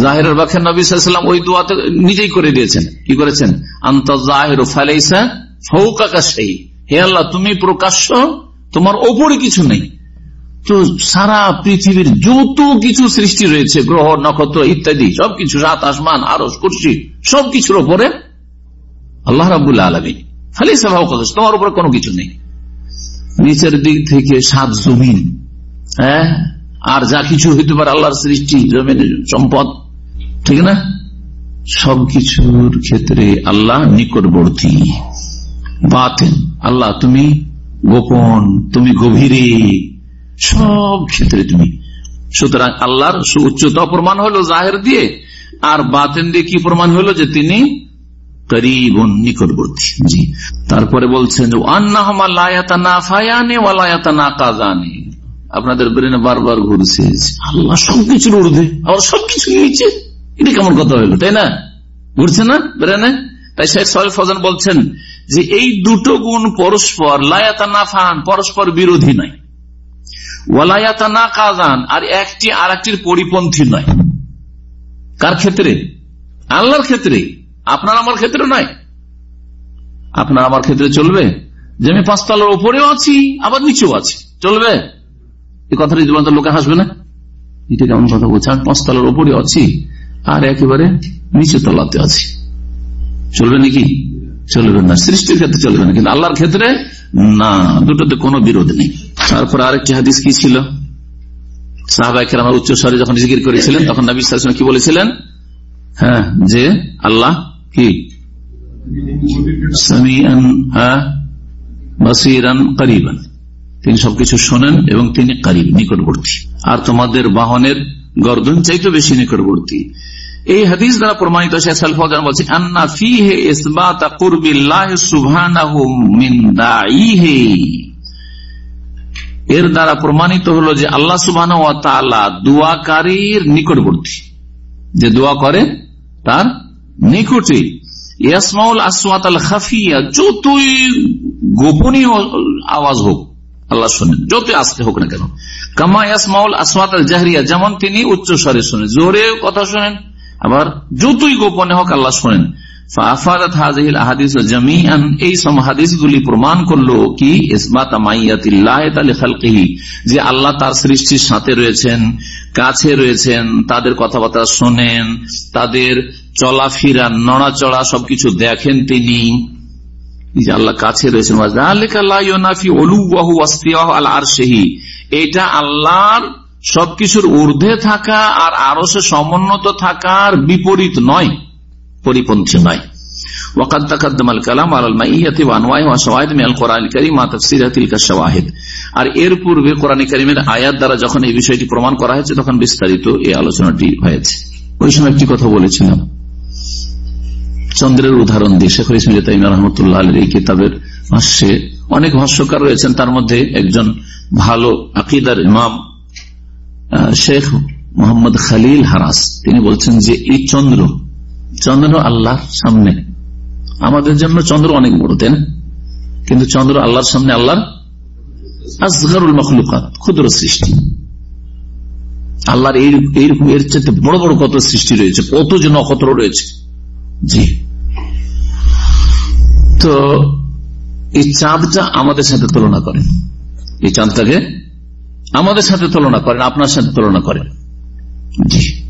জাহেরের নবীলাম ওই দোয়াতে নিজেই করে দিয়েছেন। কি করেছেন? আন্ত জাহের ফালাইসা হে আল্লাহ, তুমি প্রকাশ্য, তোমার ওপরে কিছু নেই। তো সারা পৃথিবীর যত কিছু সৃষ্টি রয়েছে, গ্রহ, নক্ষত্র ইত্যাদি, সবকিছু সাত আসমান আরও করছি সবকিছুর ওপরে আল্লাহ রাবুল্লাহ আলমী খালি স্বভাব তোমার উপরে কোনো কিছু নেই। নিচের দিক থেকে সাত জমিন হ্যাঁ? আর যা কিছু হইতে পারে আল্লাহর সৃষ্টি, জমিন, সম্পদ, ঠিক না? সবকিছুর ক্ষেত্রে আল্লাহ নিকটবর্তী। বাতেন আল্লাহ, তুমি গোপন, তুমি গভীরে। সব ক্ষেত্রে তুমি। সুতরাং আল্লাহর উচ্চতা প্রমাণ হলো জাহের দিয়ে, আর বাতেন দিয়ে কি প্রমাণ হলো যে তিনি তারপরে বলছেন না? না বলছেন যে, এই দুটো গুণ পরস্পর লায়াতা নাফান পরস্পর বিরোধী নয়। ওয়ালায়াতা কাজান আর একটি আর একটির পরিপন্থী নয়। কার ক্ষেত্রে? আল্লাহর ক্ষেত্রে। আপনার আমার ক্ষেত্রে নয়। আপনার আমার ক্ষেত্রে চলবে? যে আমি পাঁচতলার উপরেও আছি, আবার নিচেও আছি। চলবে? এই কথাটা জীবন্ত লোকে হাসবে না? এটা কেমন কথা বলছে, আমি পাঁচতলার উপরে আছি, আর একেবারে নিচে তলাতে আছি। চলবে নাকি? চলবে না। সৃষ্টির ক্ষেত্রে চলবে না, কিন্তু আল্লাহর ক্ষেত্রে না। দুটোতে কোনো বিরোধ নেই। তারপর আরেকটি হাদিস কি ছিল? সাহাবাহিকের আমার উচ্চ স্বরে যখন জিকির করেছিলেন, তখন নবী সালাম কি বলেছিলেন? হ্যাঁ যে আল্লাহ কি? তিনি সবকিছু শোনেন এবং তিনি কারিব, নিকটবর্তী। আর তোমাদের বাহনের গর্দন চাইতে বেশি নিকটবর্তী। এই হাদিস দ্বারা প্রমাণিত বলছে, আন্না ফি হে ইসবাত কুরবিল্লাহ সুবহানাহু মিন দাইহি এর দ্বারা প্রমাণিত হলো যে আল্লাহ সুবাহ দোয়াকারীর নিকটবর্তী। যে দোয়া করে তার নিকটে। ইয়াসমাউল আসওয়াত আল খাফিয়া যতই গোপনীয় আওয়াজ হোক, আল্লাহ শোনেন, যতই আসতে হোক না কেন। কামা ইয়াসমাউল আসমাত আল জাহরিয়া যেমন তিনি উচ্চ স্বরে শোনেন, জোরে কথা শোনেন, আবার যতই গোপনে হোক, আল্লাহ শোনেন। আল্লাহ তার সৃষ্টির সাথে রয়েছেন, কাছে রয়েছেন, তাদের কথাবার্তা শোনেন, তাদের চলাফেরা, নড়াচড়া সবকিছু দেখেন তিনি। আল্লাহ কাছে রয়েছেন। এটা আল্লাহর সবকিছুর ঊর্ধ্বে থাকা আর আরও সমুন্নত থাকার বিপরীত নয়। পরিপন্থী নয় وقد تقدم الكلام على المائية وانواعه وشواهد من القرآن الكريم مع تفسير تلك الشواهد আর এর পূর্বে কোরআন কারিমের আয়াত দ্বারা যখন এই বিষয়টি প্রমাণ করা হয়েছে তখন বিস্তারিত এই আলোচনাটি হয়েছে ওই সময় একটি কথা বলেছিলাম চন্দ্রের উদাহরণ দিয়ে শেখ ইসমিল রহমতুল্লাহ আলীর এই কিতাবের ভাষ্যে অনেক ভাষ্যকার রয়েছেন তার মধ্যে একজন ভালো আকিদার ইমাম শেখ মোহাম্মদ খালিল হারাস তিনি বলছেন যে এই চন্দ্র চন্দ্র আল্লাহর সামনে। আমাদের জন্য চন্দ্র অনেক বড়, তাই না? কিন্তু চন্দ্র আল্লাহর সামনে আল্লাহর আসগরুল মখলুকাত, ক্ষুদ্র সৃষ্টি। আল্লাহর এইরকম, এর চাইতে বড় বড় কত সৃষ্টি রয়েছে, কত যে নক্ষত্র রয়েছে। জি। তো, এই চাঁদটা আমাদের সাথে তুলনা করেন। এই চাঁদটাকে আমাদের সাথে তুলনা করেন, আপনার সাথে তুলনা করেন। জি।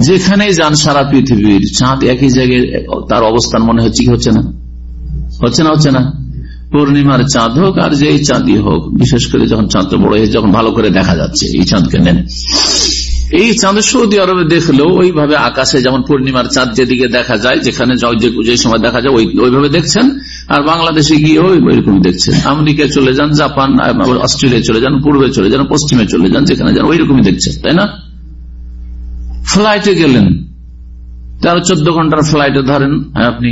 যেখানে যান, সারা পৃথিবীর চাঁদ একই জায়গায়, তার অবস্থান মনে হচ্ছে কি হচ্ছে না? হচ্ছে না হচ্ছে না? পূর্ণিমার চাঁদ হোক আর যে চাঁদই হোক, বিশেষ করে যখন চাঁদটা বড় হয়ে যখন ভালো করে দেখা যাচ্ছে, এই চাঁদকে নেন। এই চাঁদ সৌদি আরবে দেখলেও ওইভাবে আকাশে যেমন পূর্ণিমার চাঁদ যেদিকে দেখা যায়, যেখানে যে সময় দেখা যায় ওইভাবে দেখছেন। আর বাংলাদেশে গিয়ে ওইরকম দেখছেন। আমেরিকায় চলে যান, জাপান অস্ট্রেলিয়া চলে যান, পূর্বে চলে যান, পশ্চিমে চলে যান, যেখানে যান, ওইরকমই দেখছেন, তাই না? ফ্লাইটে গেলেন। তেরো চোদ্দ ঘণ্টার ফ্লাইটে, ধরেন আপনি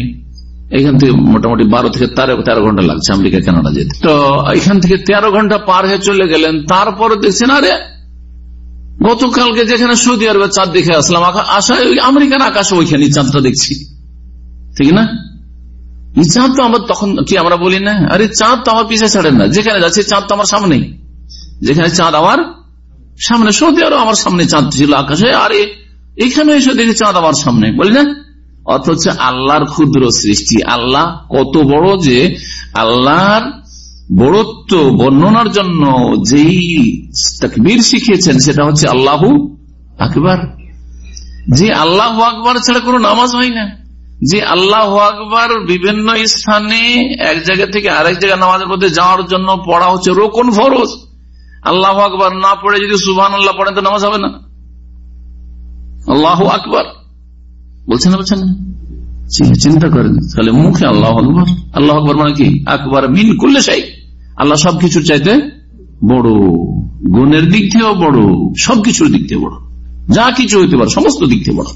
এখান থেকে মোটামুটি বারো থেকে তেরো তেরো ঘণ্টা লাগছে আমেরিকা, কানাডা যেতে। তো এখান থেকে তেরো ঘণ্টা পার হয়ে চলে গেলেন। তারপরে দেখছেন, আরে, গতকালকে যেখানে সৌদি আরবের চাঁদ দেখে আসলাম আসা আমেরিকার আকাশে ওইখানে চাঁদটা দেখছি। ঠিক না? এই চাঁদ তো আমার তখন, কি আমরা বলি না? আরে, চাঁদ তো আমার পিছিয়ে ছাড়েন না। যেখানে যাচ্ছে, চাঁদ তো আমার সামনেই। যেখানে চাঁদ আমার সামনে, সৌদি আরব আমার সামনে চাঁদ ছিল আকাশে, আরে এখানে এসে দেখে চাঁদ আমার সামনে, বলি না? অথচ আল্লাহর ক্ষুদ্র সৃষ্টি, আল্লাহ কত বড় যে আল্লাহর বড়ত্ব বর্ণনার জন্য যেই তকবীর শিখিয়েছেন, সেটা হচ্ছে আল্লাহ আকবর। যে আল্লাহ আকবর ছাড়া কোনো নামাজ হয় না। যে আল্লাহ আকবর বিভিন্ন স্থানে এক জায়গা থেকে আরেক জায়গায় নামাজের মধ্যে যাওয়ার জন্য পড়া হচ্ছে রোকন ফরজ। আল্লাহ আকবর না পড়ে যদি সুবাহ আল্লাহ পড়েন তো নামাজ হবে না। আল্লাহ আকবর। বলছেন না বলছেন চিন্তা করেন। তাহলে মুখে আল্লাহ আকবর। আল্লাহ আকবর মানে কি? আকবর মিন করলে আল্লাহ সবকিছুর চাইতে বড়। গুণের দিক থেকেও বড়। সবকিছুর দিক থেকে বড়। যা কিছু হইতে পারে সমস্ত দিক থেকে বড়।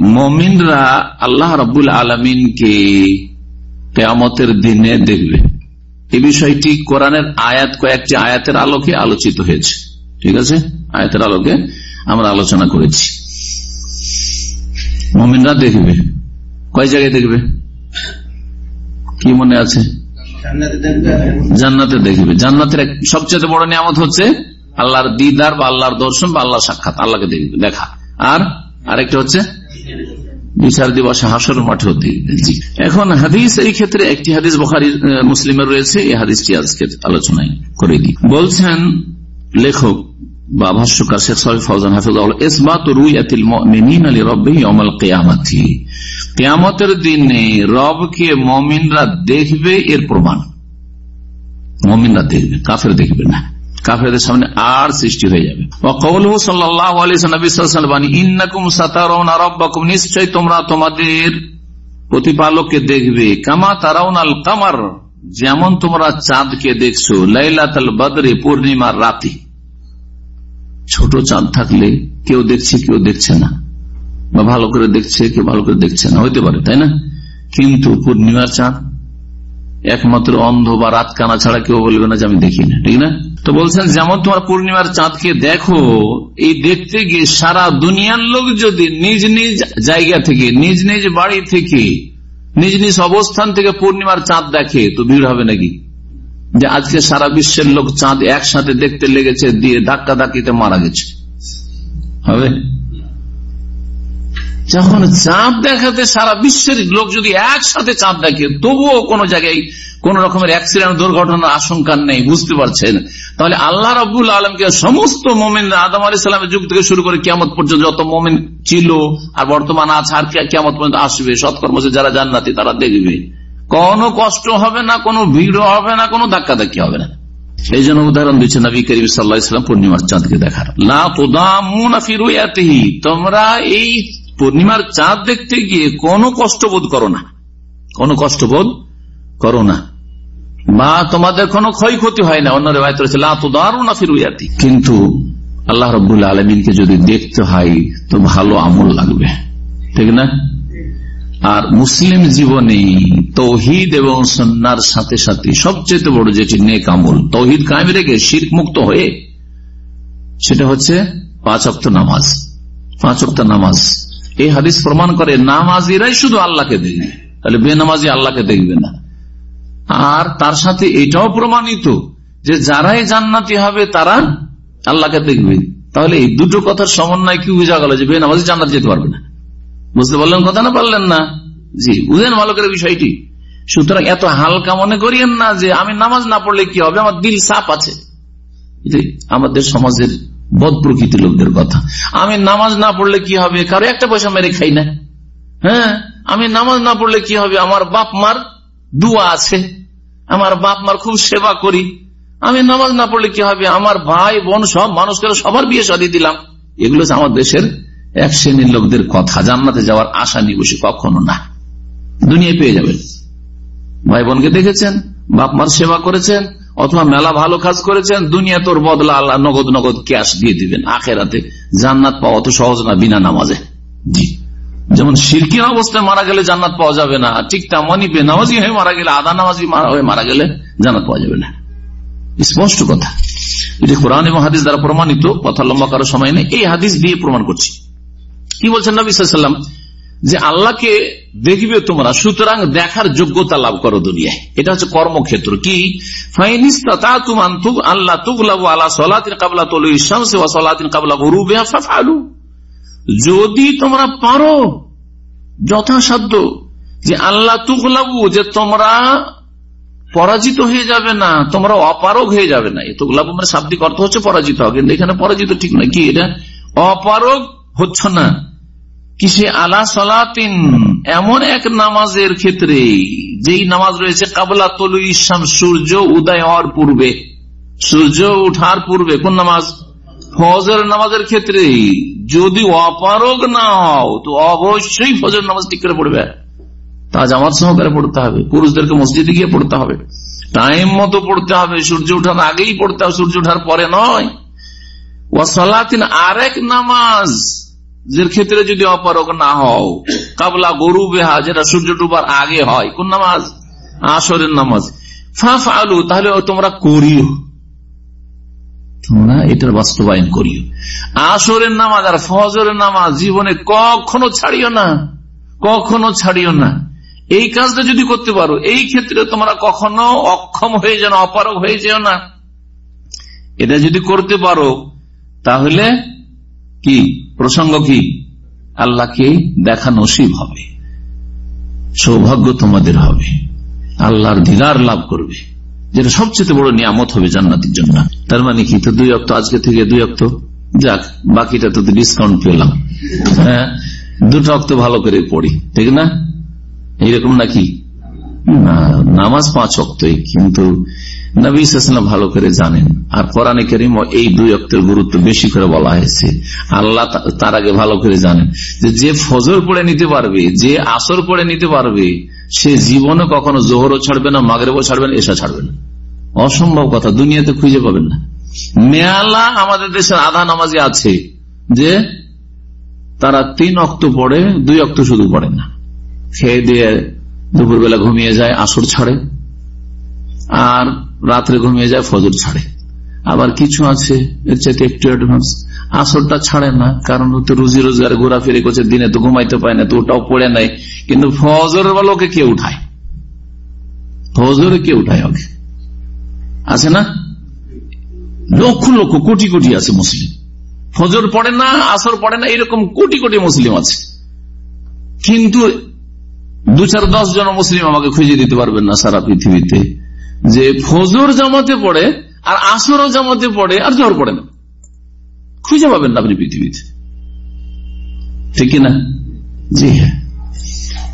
মমিনরা আল্লাহ রবুল আলমিনকে কেয়ামতের দিনে দেখবে। এই বিষয়টি কোরআনের আয়াত কয়েকটি আয়াতের আলোকে আলোচিত হয়েছে। ঠিক আছে? আয়াতের আলোকে আমরা আলোচনা করেছি। মমিনরা দেখবে। কয় জায়গায় দেখবে? কি মনে আছে? জান্নাতে দেখবে। জান্নাতের সবচেয়ে বড় নিয়ামত হচ্ছে আল্লাহর দিদার বা আল্লাহর দর্শন বা আল্লাহর সাক্ষাৎ। আল্লাহকে দেখবে। দেখা। আর আরেকটা হচ্ছে বিচার দিবসে হাসর মাঠে এখন হাদিস, এই ক্ষেত্রে একটি হাদিস বখারি মুসলিমের রয়েছে। এই হাদিসটি আজকে আলোচনায় করে দিই। বলছেন লেখক বা ভাষ্যকার ইয়াউমাল কিয়ামাতি। কিয়ামতের দিনে রবকে মুমিনরা দেখবে, এর প্রমাণ। মুমিনরা দেখবে, কাফের দেখবে না। কাফেরদের সামনে আর সৃষ্টি হয়ে যাবে। নিশ্চয় তোমরা তোমাদের প্রতিপালককে দেখবে। কামা তারাউন আল কামার, যেমন তোমরা চাঁদকে দেখছ, লাইলাতাল বদরে, পূর্ণিমার রাতে। ছোট চাঁদ থাকলে কেউ দেখছে কেউ দেখছে না। বা ভালো করে দেখছে, কেউ ভালো করে দেখছে না। হইতে পারে, তাই না? কিন্তু পূর্ণিমার চাঁদ একমাত্র অন্ধ বা রাত কানা ছাড়া কেউ বলবে না যে আমি দেখি না, ঠিক না? তো বলছেন, যেমন তোমার পূর্ণিমার চাঁদকে দেখো, এই দেখতে গিয়ে সারা দুনিয়ার লোক যদি নিজ নিজ জায়গা থেকে, নিজ নিজ বাড়ি থেকে, নিজ নিজ অবস্থান থেকে পূর্ণিমার চাঁদ দেখে, তো ভিড় হবে নাকি? যে আজকে সারা বিশ্বের লোক চাঁদ একসাথে দেখতে লেগেছে, দিয়ে ধাক্কা ধাক্কিতে মারা গেছে। হবে? যখন চাঁদ দেখাতে সারা বিশ্বের লোক যদি একসাথে চাঁদ দেখে, তবুও কোন জায়গায় কোন রকমের অ্যাক্সিডেন্ট, দুর্ঘটনার আশঙ্কা নেই, বুঝতে পারছেন? তাহলে আল্লাহ রবুল আলমকে সমস্ত মোমেন আদম আলি সাল্লামের যুগ থেকে শুরু করে কেমত পর্যন্ত যত মোমেন ছিল আর বর্তমান আছে আর কেমত পর্যন্ত আসবে সৎকর্ম যারা জান্নাতি তারা দেখবে। কোনো কষ্ট হবে না, কোনো ভিড় হবে না, কোনো ধাক্কা ধাক্কি হবে না। এই জন্য উদাহরণ দিচ্ছে নবী করিম সাল্লাহ ইসলাম পূর্ণিমার চাঁদকে দেখার। লাহি তোমরা এই পূর্ণিমার চাঁদ দেখতে গিয়ে কোনো কষ্ট বোধ করো না। কোনো কষ্ট বোধ করো না। বা তোমাদের কোনো ক্ষয়ক্ষতি হয় না। অন্য রেবায়ত রয়েছে লাতুদারুনা ফিরুয়াতি কিন্তু আল্লাহ রবুল্লা আলমিনকে যদি দেখতে হয়, তো ভালো আমল লাগবে। ঠিক না? আর মুসলিম জীবনে তৌহিদ এবং সন্ন্যার সাথে সাথে সবচেয়ে বড় যেটি নেক আমল, তৌহিদ কায়েম রেখে শির মুক্ত হয়ে, সেটা হচ্ছে পাঁচ অক্ট নামাজ। পাঁচ অক্ট নামাজ। এই হাদিস প্রমাণ করে নামাজিরাই শুধু আল্লাহকে দেখবে, তাহলে বেনামাজি আল্লাহকে দেখবে না। আর তার সাথে এটাও প্রমাণিত যে যারাই জান্নাতি হবে, তারা আল্লাহকে দেখবে। তাহলে এই দুটো কথার সমন্বয় কি বুঝা গেল যে বেনামাজি জান্নাত যেতে পারবে না? বুঝতে পারলেন কথা না পারলেন না? জি, বুঝেন ভালো করে বিষয়টি। সুতরাং এত হালকা মনে করিয়েন না যে আমি নামাজ না পড়লে কি হবে? আমার দিল সাপ আছে। আমাদের সমাজের বদ প্রকৃতি লোকদের কথা। আমি নামাজ না পড়লে কি হবে? কারও একটা পয়সা মেরে খাই না। হ্যাঁ? আমি নামাজ না পড়লে কি হবে? আমার বাপ মার দুয়া আছে। আমার বাপ মার খুব সেবা করি। আমি নামাজ না পড়লে কি হবে? আমার ভাই বোন সব মানুষকে সবার বিয়ে সাদিয়ে দিলাম। এগুলো আমার দেশের এক শ্রেণির লোকদের কথা, জান্নাতে যাওয়ার আশা নিয়ে বসে কখনো না। দুনিয়ায় পেয়ে যাবেন। ভাই বোনকে দেখেছেন? বাপ মার সেবা করেছেন? অথবা মেলা ভালো কাজ করেছেন? দুনিয়া তোর বদলা আল্লাহ নগদ নগদ ক্যাশ দিয়ে দিবেন। আখেরাতে জান্নাত পাওয়া তো সহজ না বিনা নামাজে। জি। যেমন সিরকি অবস্থায় মারা গেলে জান্নাত পাওয়া যাবে না, ঠিক তেমনই বেনামাজি হয়ে মারা গেলে আদা নামাজি হয়ে মারা গেলে জান্নাত পাওয়া যাবে না। স্পষ্ট কথা। এটি কোরআন এবং হাদিস দ্বারা প্রমাণিত, কথা লম্বা করার সময় নেই। এই হাদিস দিয়ে প্রমাণ করছি। কি বলছেন নবী যে আল্লাহকে দেখবে তোমরা, সুতরাং দেখার যোগ্যতা লাভ করো দুনিয়ায়। এটা হচ্ছে কর্মক্ষেত্র। কি? আল্লাহ যদি তোমরা পারো, যথাসাধ্য, যে আল্লাহ তুগলাবু, যে তোমরা পরাজিত হয়ে যাবে না, তোমরা অপারগ হয়ে যাবে না। এই তুগলাবু মানে শাব্দিক অর্থ হচ্ছে পরাজিত হবে কিন্তু এখানে পরাজিত ঠিক নয়। কি এটা? অপারগ হচ্ছ না। কিসে? আলা সলাতিন। এমন এক নামাজের ক্ষেত্রে যেই নামাজ রয়েছে, কাবলা তলু ইসলাম সূর্য উদয় হওয়ার পূর্বে। সূর্য উঠার পূর্বে কোন নামাজ? ফজর নামাজের ক্ষেত্রে। যদি অপারগ না হও, তো অবশ্যই ফজর নামাজ ঠিক করে পড়বে। তা জামাত সহকারে পড়তে হবে। পুরুষদেরকে মসজিদে গিয়ে পড়তে হবে। টাইম মতো পড়তে হবে। সূর্য উঠার আগেই পড়তে হবে। সূর্য উঠার পরে নয়। ওয়াসালাতিন আরেক নামাজ। যে ক্ষেত্রে যদি অপারক না হও, কাবলা গরু বেহা, যেটা সূর্য ডুবার আগে হয়, কোন নামাজ? আসরের নামাজ। ফাফ আলু তাহলে তোমরা করিও। তোমরা এটার বাস্তবায়ন করিও। আসরের নামাজ আর ফজরের নামাজ জীবনে কখনো ছাড়িও না। কখনো ছাড়িও না। এই কাজটা যদি করতে পারো, এই ক্ষেত্রে তোমরা কখনো অক্ষম হয়ে যেন অপারক হয়ে যেও না। এটা যদি করতে পারো, তাহলে কি? প্রসঙ্গ কি? আল্লাহকে দেখা নসিব হবে। সৌভাগ্য তোমাদের হবে। আল্লাহর দিদার লাভ করবে। যেটা সবচেয়ে বড় নিয়ামত হবে জান্নাতের জন্য। তার মানে কি? তো দুই অক্ত, আজকে থেকে দুই অক্ত? যাক, বাকিটা তো ডিসকাউন্ট পেলাম। হ্যাঁ দুটো অক্ত ভালো করে পড়ি, ঠিক না? এইরকম নাকি? নামাজ পাঁচ অক্তই, কিন্তু নবীলাম ভালো করে জানেন। আর কোরআনে করিম এই দুই অক্টের গুরুত্ব বেশি করে বলা হয়েছে। আল্লাহ তার আগে ভালো করে জানেন। যে ফজর পড়ে নিতে পারবে, যে আসর পড়ে নিতে পারবে, সে জীবনে কখনো জোহরও ছাড়বে না, মাগরেবও ছাড়বে না এসা ছাড়বে না। অসম্ভব কথা, দুনিয়াতে খুঁজে পাবেন না। মেয়ালা আমাদের দেশের আধা নামাজি আছে যে তারা তিন অক্ট পড়ে, দুই অক্ট শুধু পড়ে না। খেয়ে দিয়ে দুপুরবেলা ঘুমিয়ে যায়, আসর ছাড়ে। আর রাত্রে ঘুমিয়ে যায়, ফজর ছাড়ে। আবার কিছু আছে, এর চাইতে একটু অ্যাডভান্স আসরটা ছাড়ে না, কারণ তো রুজি রোজগার, ঘোরাফেরি করছে, দিনে তো ঘুমাইতে পায় না, তো ওটাও পড়ে নাই। কিন্তু ফজরের বেলা ওকে কে উঠায়? ফজরে কে উঠায় ওকে? আছে না? লক্ষ লক্ষ, কোটি কোটি আছে মুসলিম। ফজর পড়ে না, আসর পড়ে না, এরকম কোটি কোটি মুসলিম আছে। কিন্তু দু চার দশ জন মুসলিম আমাকে খুঁজে দিতে পারবেন না সারা পৃথিবীতে। যে ফজর জামাতে পড়ে আর আসরও জামাতে পড়ে আর জ্বর পড়ে না। খুঁজে পাবেন না আপনি পৃথিবীতে। ঠিক না? জি। হ্যাঁ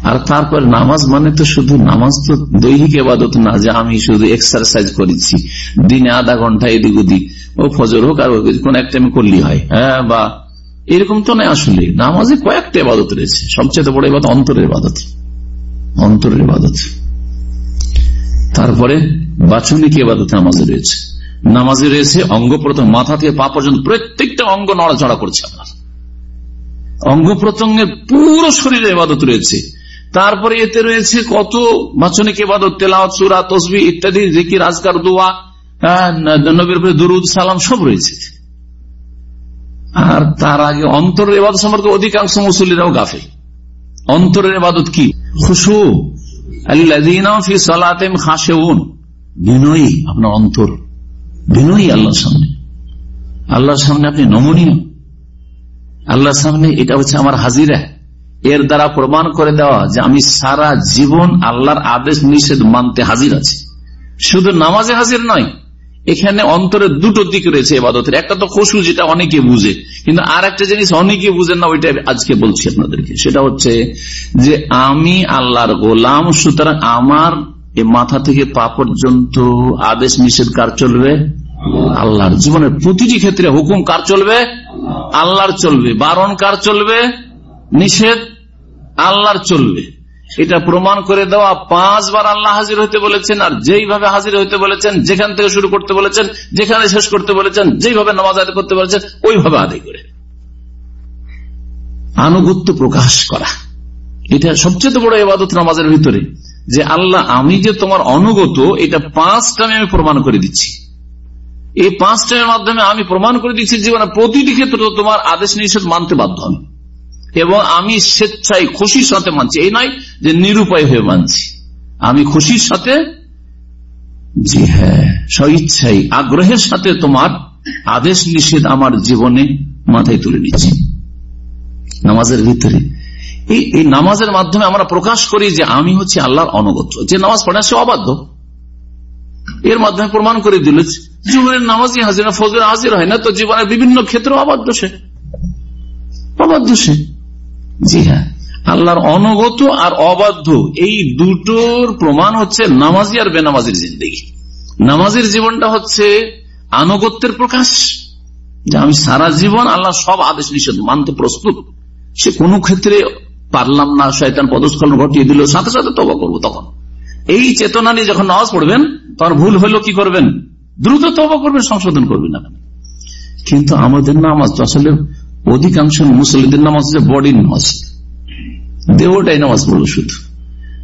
আর তারপর নামাজ মানে তো শুধু নামাজ তো দৈহিক এবাদত না যে আমি শুধু এক্সারসাইজ করেছি দিনে আধা ঘণ্টা এদিক ওদিক ও ফজর হোক আর কোন একটা আমি করলি হয়। হ্যাঁ বা এরকম তো নয় আসলে। নামাজে কয়েকটা এবাদত রয়েছে সবচেয়ে বড় এবাদত অন্তরের ইবাদত। অন্তরের ইবাদত। তারপরে বাচনিক এবাদত নামাজে রয়েছে। নামাজে রয়েছে, অঙ্গ প্রথম মাথা থেকে পা পর্যন্ত প্রত্যেকটা অঙ্গ নড়াচড়া করছে আপনার অঙ্গ প্রত্যঙ্গের পুরো শরীরে এবাদত রয়েছে। তারপরে এতে রয়েছে কত বাচনিক এবাদত, তেলাওয়াত, সুরা, তসবি ইত্যাদি, জিকির, আজকার, দোয়া নবীর দুরুদ, সালাম সব রয়েছে। আর তার আগে অন্তরের এবাদত সম্পর্কে অধিকাংশ মুসল্লিরাও গাফে অন্তরের এবাদত কি? খুশু আপনার অন্তর। বিনয়ী আল্লাহর সামনে। আল্লাহর সামনে আপনি নমনীয়। আল্লাহর সামনে এটা হচ্ছে আমার হাজিরা। এর দ্বারা প্রমাণ করে দেওয়া যে আমি সারা জীবন আল্লাহর আদেশ নিষেধ মানতে হাজির আছি। শুধু নামাজে হাজির নয় এখানে অন্তরের দুটো দিক রয়েছে এবাদতের। একটা তো খুশু, যেটা অনেকে বুঝে। কিন্তু আর একটা জিনিস অনেকে বুঝেন না, ওইটা আজকে বলছি আপনাদেরকে। সেটা হচ্ছে যে আমি আল্লাহর গোলাম, সুতরাং আমার মাথা থেকে পা পর্যন্ত আদেশ নিষেধ কার চলবে? আল্লাহর। জীবনের প্রতিটি ক্ষেত্রে হুকুম কার চলবে? আল্লাহর চলবে। বারণ কার চলবে? নিষেধ আল্লাহর চলবে। এটা প্রমাণ করে দেওয়া পাঁচবার আল্লাহ হাজির হইতে বলেছেন, আর যেইভাবে হাজির হইতে বলেছেন, যেখান থেকে শুরু করতে বলেছেন, যেখানে শেষ করতে বলেছেন, যেইভাবে নামাজ আদায় করতে বলেছেন, ওইভাবে আদায় করে। আনুগত্য প্রকাশ করা। এটা সবচেয়ে বড় এবাদত নামাজের ভিতরে, যে আল্লাহ, আমি যে তোমার অনুগত, এটা পাঁচটা আমি প্রমাণ করে দিচ্ছি। এই পাঁচটার মাধ্যমে আমি প্রমাণ করে দিচ্ছি জীবনে প্রতিটি ক্ষেত্রে তোমার আদেশ নিষেধ মানতে বাধ্য আমি। এবং আমি স্বেচ্ছায় খুশির সাথে মানছি। এই নয় যে নিরুপায় হয়ে মানছি। আমি খুশির সাথে জি হ্যাঁ স্বইচ্ছাই আগ্রহের সাথে তোমার আদেশ নিষেধ আমার জীবনে মাথায় তুলে নিচ্ছি। নামাজের ভিতরে। এই নামাজের মাধ্যমে আমরা প্রকাশ করি যে আমি হচ্ছে আল্লাহর অনগত যে নামাজ পড়ে সে অবাধ্য। এর মাধ্যমে প্রমাণ করে দিল জীবনের নামাজই হাজির না ফজর হাজির হয় না তো জীবনের বিভিন্ন ক্ষেত্রে অবাধ্য সে। অবাধ্য সে। জি হ্যাঁ। আল্লাহর অনগত আর অবাধ্য এই দুটোর প্রমাণ হচ্ছে নামাজি আর বেনামাজির জিন্দগি। নামাজের জীবনটা হচ্ছে আনুগত্যের প্রকাশ, যে আমি সারা জীবন আল্লাহ সব আদেশ নিষেধ, মানতে প্রস্তুত। সে কোনো ক্ষেত্রে পারলাম না, শয়তান পদস্খলন ঘটিয়ে দিল, সাথে সাথে তবা করব তখন। এই চেতনা নিয়ে যখন নামাজ পড়বেন তখন ভুল হলো কি করবেন? দ্রুত তবা করবেন, সংশোধন করবেন কিন্তু আমাদের নামাজ তো আসলে অধিকাংশ মুসলিমদের নামাজ হচ্ছে বডির নামাজ। দেহটাই নামাজ পড়ল শুধু।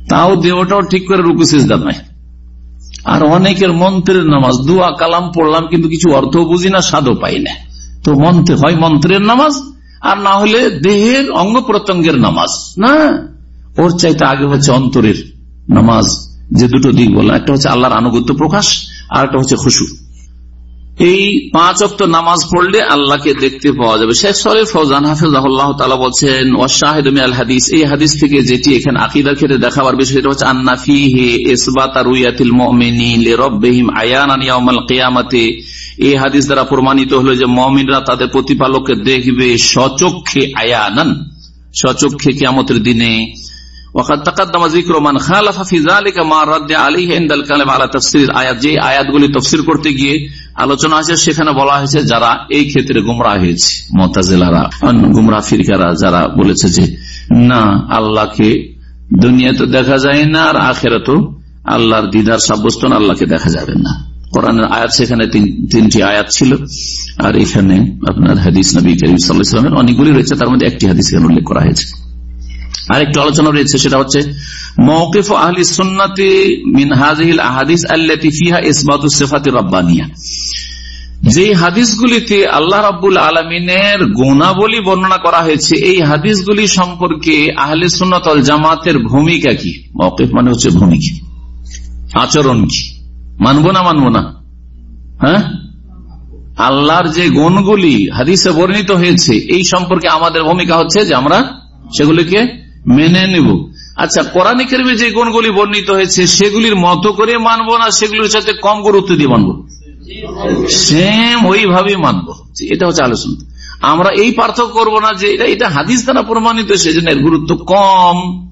তাও দেহটাও ঠিক করে রুকু সেজদা নয়। আর অনেকের মন্ত্রের নামাজ, দুয়া, কালাম পড়লাম কিন্তু কিছু অর্থ বুঝি না, স্বাদও পাই না। তো মন্ত্রে হয় মন্ত্রের নামাজ, আর না হলে দেহের অঙ্গ প্রত্যঙ্গের নামাজ। না, ওর চাইতে আগে হচ্ছে অন্তরের নামাজ, যে দুটো দিক বললাম। একটা হচ্ছে আল্লাহর আনুগত্য প্রকাশ, আর একটা হচ্ছে খুশু। এই পাঁচ অক্ট নামাজ পড়লে আল্লাহকে দেখতে পাওয়া যাবে। শেখ সরে ফৌজান হাফিজ তালা বলছেন ওয়াহিদ আল হাদিস। এই হাদিস থেকে যেটি এখানে আকিদার ক্ষেত্রে দেখাবার বিষয়, সেটা হচ্ছে আন্নাফি হে এসবাতা রুইয়াতিল মমিনী রব্বেহিম আয়ান কেয়ামাতে। এই হাদিস দ্বারা প্রমাণিত হলো যে, মমিনরা তাদের প্রতিপালককে দেখবে সচক্ষে আয়ানান সচক্ষে কিয়ামতের দিনে। করতে গিয়ে আলোচনা আছে, সেখানে বলা হয়েছে যারা এই ক্ষেত্রে গুমরা হয়েছে, মতাজেলারা গুমরা ফিরকারা, যারা বলেছে যে, না, আল্লাহকে দুনিয়া তো দেখা যায় না আর আখেরা তো আল্লাহর দিদার সাব্যস্ত আল্লাহকে দেখা যাবে না। কোরআনের আয়াত সেখানে তিনটি আয়াত ছিল। আর এখানে আপনার হাদিস নবী করিম সাল্লামের অনেকগুলি রয়েছে, তার মধ্যে একটি হাদিস এখানে উল্লেখ করা হয়েছে। আরেকটি আলোচনা রয়েছে, সেটা হচ্ছে মৌকিফ আহলি সুন্নাতি মিন হাজিল আহাদিস আল্লাতি ফিহা ইসবাতু সিফাতি রাব্বানিয়া। যে হাদিসগুলিতে আল্লাহ রাব্বুল আলমিনের গুণাবলী বর্ণনা করা হয়েছে, এই হাদিসগুলি সম্পর্কে আহলে সুন্নতল জামাতের ভূমিকা কি? মৌকিফ মানে হচ্ছে ভূমিকা আচরণ কি? মানবো না মানবো না? হ্যাঁ? আল্লাহর যে গুণগুলি হাদিসে বর্ণিত হয়েছে, এই সম্পর্কে আমাদের ভূমিকা হচ্ছে যে আমরা সেগুলিকে মেনে নেব। আচ্ছা কোরআন কেরমে যে গুণগুলি বর্ণিত হয়েছে, সেগুলির মতো করে মানবো না, সেগুলির সাথে কম গুরুত্ব দিয়ে মানবো? সেম ওইভাবে মানবো। এটা হচ্ছে আলোচনা। আমরা এই পার্থক্য করব না যে এটা এটা হাদিস দ্বারা প্রমাণিত, সেজন্য এর গুরুত্ব কম।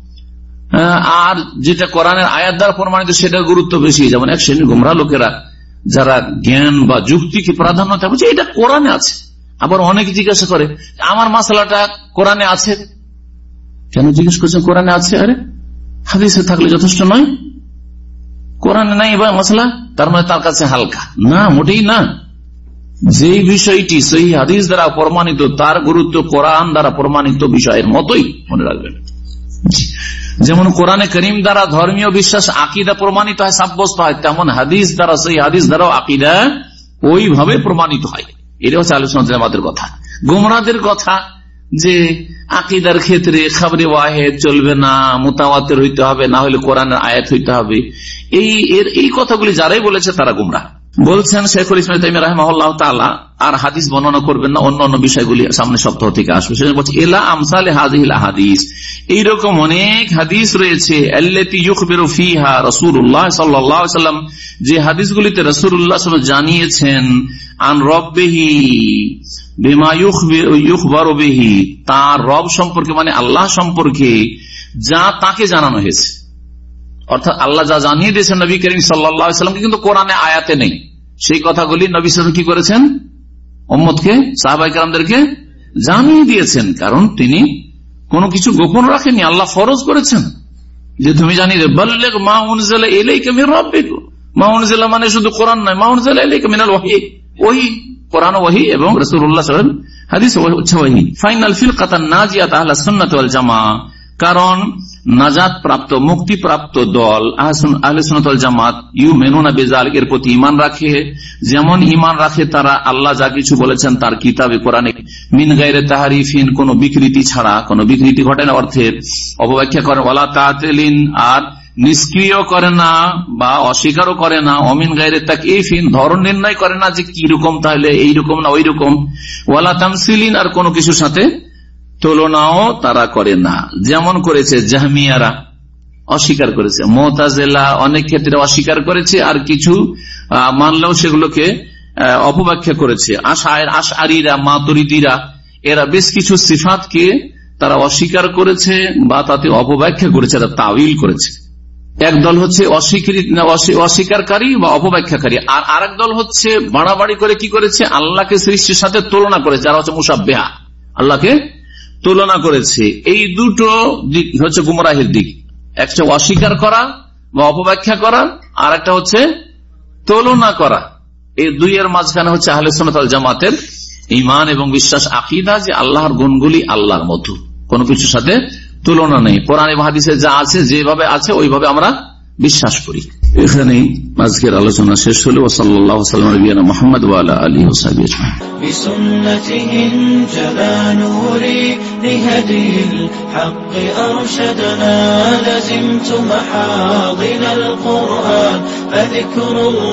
আর যেটা কোরআনের আয়াত দ্বারা প্রমাণিত সেটা গুরুত্ব বেশি। যেমন এক শ্রেণির গুমরা লোকেরা, যারা জ্ঞান বা যুক্তিকে প্রাধান্য থাকবে যে এটা কোরআনে আছে। আবার অনেকে জিজ্ঞাসা করে, আমার মশলাটা কোরআনে আছে? কেন জিজ্ঞেস করছেন, কোরআনে আছে? আরে, হাদিসে থাকলে যথেষ্ট নয়। কোরআনে নাই বা মশলা? তার মানে তার কাছে হালকা। না, মোটেই না। যে বিষয়টি, সেই হাদিস দ্বারা প্রমাণিত, তার গুরুত্ব কোরআন দ্বারা প্রমাণিত বিষয়ের মতোই, মনে রাখবেন। যেমন কোরআনে করিম দ্বারা ধর্মীয় বিশ্বাস, আকিদা প্রমাণিত হয়, সাব্যস্ত হয়, তেমন হাদিস দ্বারা, সেই হাদিস দ্বারাও আকিদা ওইভাবে প্রমাণিত হয়। এটা হচ্ছে আলোচনা আমাদের কথা। গুমরাদের কথা যে আকিদার ক্ষেত্রে খাবরে ওয়াহেদ চলবে না মোতামাতের হইতে হবে, না হলে কোরআনের আয়াত হইতে হবে। এই, এর, এই কথাগুলি যারাই বলেছে তারা গুমরা বলছেন শেখুল ইসলাম তাইম তালা আর হাদিস বর্ণনা করবেন না, অন্য অন্য বিষয়গুলি সামনে সপ্তাহ থেকে আসবে। সেজন্য বলছে এলা আমসালে হাজিল হাদিস এইরকম অনেক হাদিস রয়েছে ফিহা রসুল্লাহ সাল্লাম, যে হাদিসগুলিতে রসুল্লাহ জানিয়েছেন, আন রব্বেহি বেহি তার রব সম্পর্কে মানে আল্লাহ সম্পর্কে যা তাকে জানানো হয়েছে। অর্থাৎ আল্লাহ যা জানিয়ে দিয়েছেন নবী করিম সাল্লামকে কিন্তু কোরআনে আয়াতে নেই। সেই কথাগুলি নবী সাল কি করেছেন? মোহাম্মদকে সাহাবাইকারদেরকে জানিয়ে দিয়েছেন। কারণ তিনি কোনো কিছু গোপন রাখেনি, আল্লাহ ফরজ করেছেন। যে তুমি উনজেলা মানে শুধু কোরআন নয়, মা কোরআন ওহি এবং রসুল্লাহ ফাইনাল ফিল কাতার নাজিয়া তাহলে সুন্নাত জামা কারণ নাজাদ প্রাপ্ত মুক্তি প্রাপ্ত দল আহসনতল জামাত ইউ মেনুনা বেজাল এর প্রতি ইমান রাখে। যেমন ইমান রাখে তারা, আল্লাহ যা কিছু বলেছেন তার কিতাবে, কোরআনে মিন গাইরে তাহারিফিন, কোন বিকৃতি ছাড়া, কোন বিকৃতি ঘটে না অর্থে অপব্যাখ্যা করে ওলা তাহলিন আর নিষ্ক্রিয় করে না বা অস্বীকারও করে না। অমিন গাইরে তাকে এই ফিন ধরন নির্ণয় করে না যে কি রকম তাহলে এইরকম না ওই রকম ওয়ালা তামসিলিন, আর কোনো কিছুর সাথে তুলনাও তারা করে না। যেমন করেছে জাহমিয়ারা, অস্বীকার করেছে। মোতাজেলা, অনেক ক্ষেত্রে অস্বীকার করেছে, আর কিছু মানলেও সেগুলোকে অপব্যাখ্যা করেছে। আশারিরা মাতরিদিরা, এরা বেশ কিছু সিফাতকে তারা অস্বীকার করেছে বা তাতে অপব্যাখ্যা করেছে, তারা তাবিল করেছে। এক দল হচ্ছে অস্বীকৃত অস্বীকারী বা অপব্যাখ্যাকারী, আর আরেক দল হচ্ছে বাড়াবাড়ি করে কি করেছে? আল্লাহকে সৃষ্টির সাথে তুলনা করেছে, যারা হচ্ছে মুসাবেহা আল্লাহকে তুলনা করেছে। এই দুটো দিক হচ্ছে গুমরাহের দিক। একটা অস্বীকার করা বা অপব্যাখ্যা করা, আর একটা হচ্ছে তুলনা করা। এই দুইয়ের মাঝখানে হচ্ছে আহলে সোনাতাল জামাতের ইমান এবং বিশ্বাস আকিদা যে আল্লাহর গুণগুলি আল্লাহর মতো। কোন কিছুর সাথে তুলনা নেই। কোরআনে হাদিসে যা আছে, যেভাবে আছে, ওইভাবে আমরা বিশ্বাস করি এখানে আজকের আলোচনা শেষ হলে ও সাল্লাহ মোহাম্মদ আলী ওসাবি بسنته انجلى نوري لهدي الحق أرشدنا لزمت محاضن القرآن فذكر الله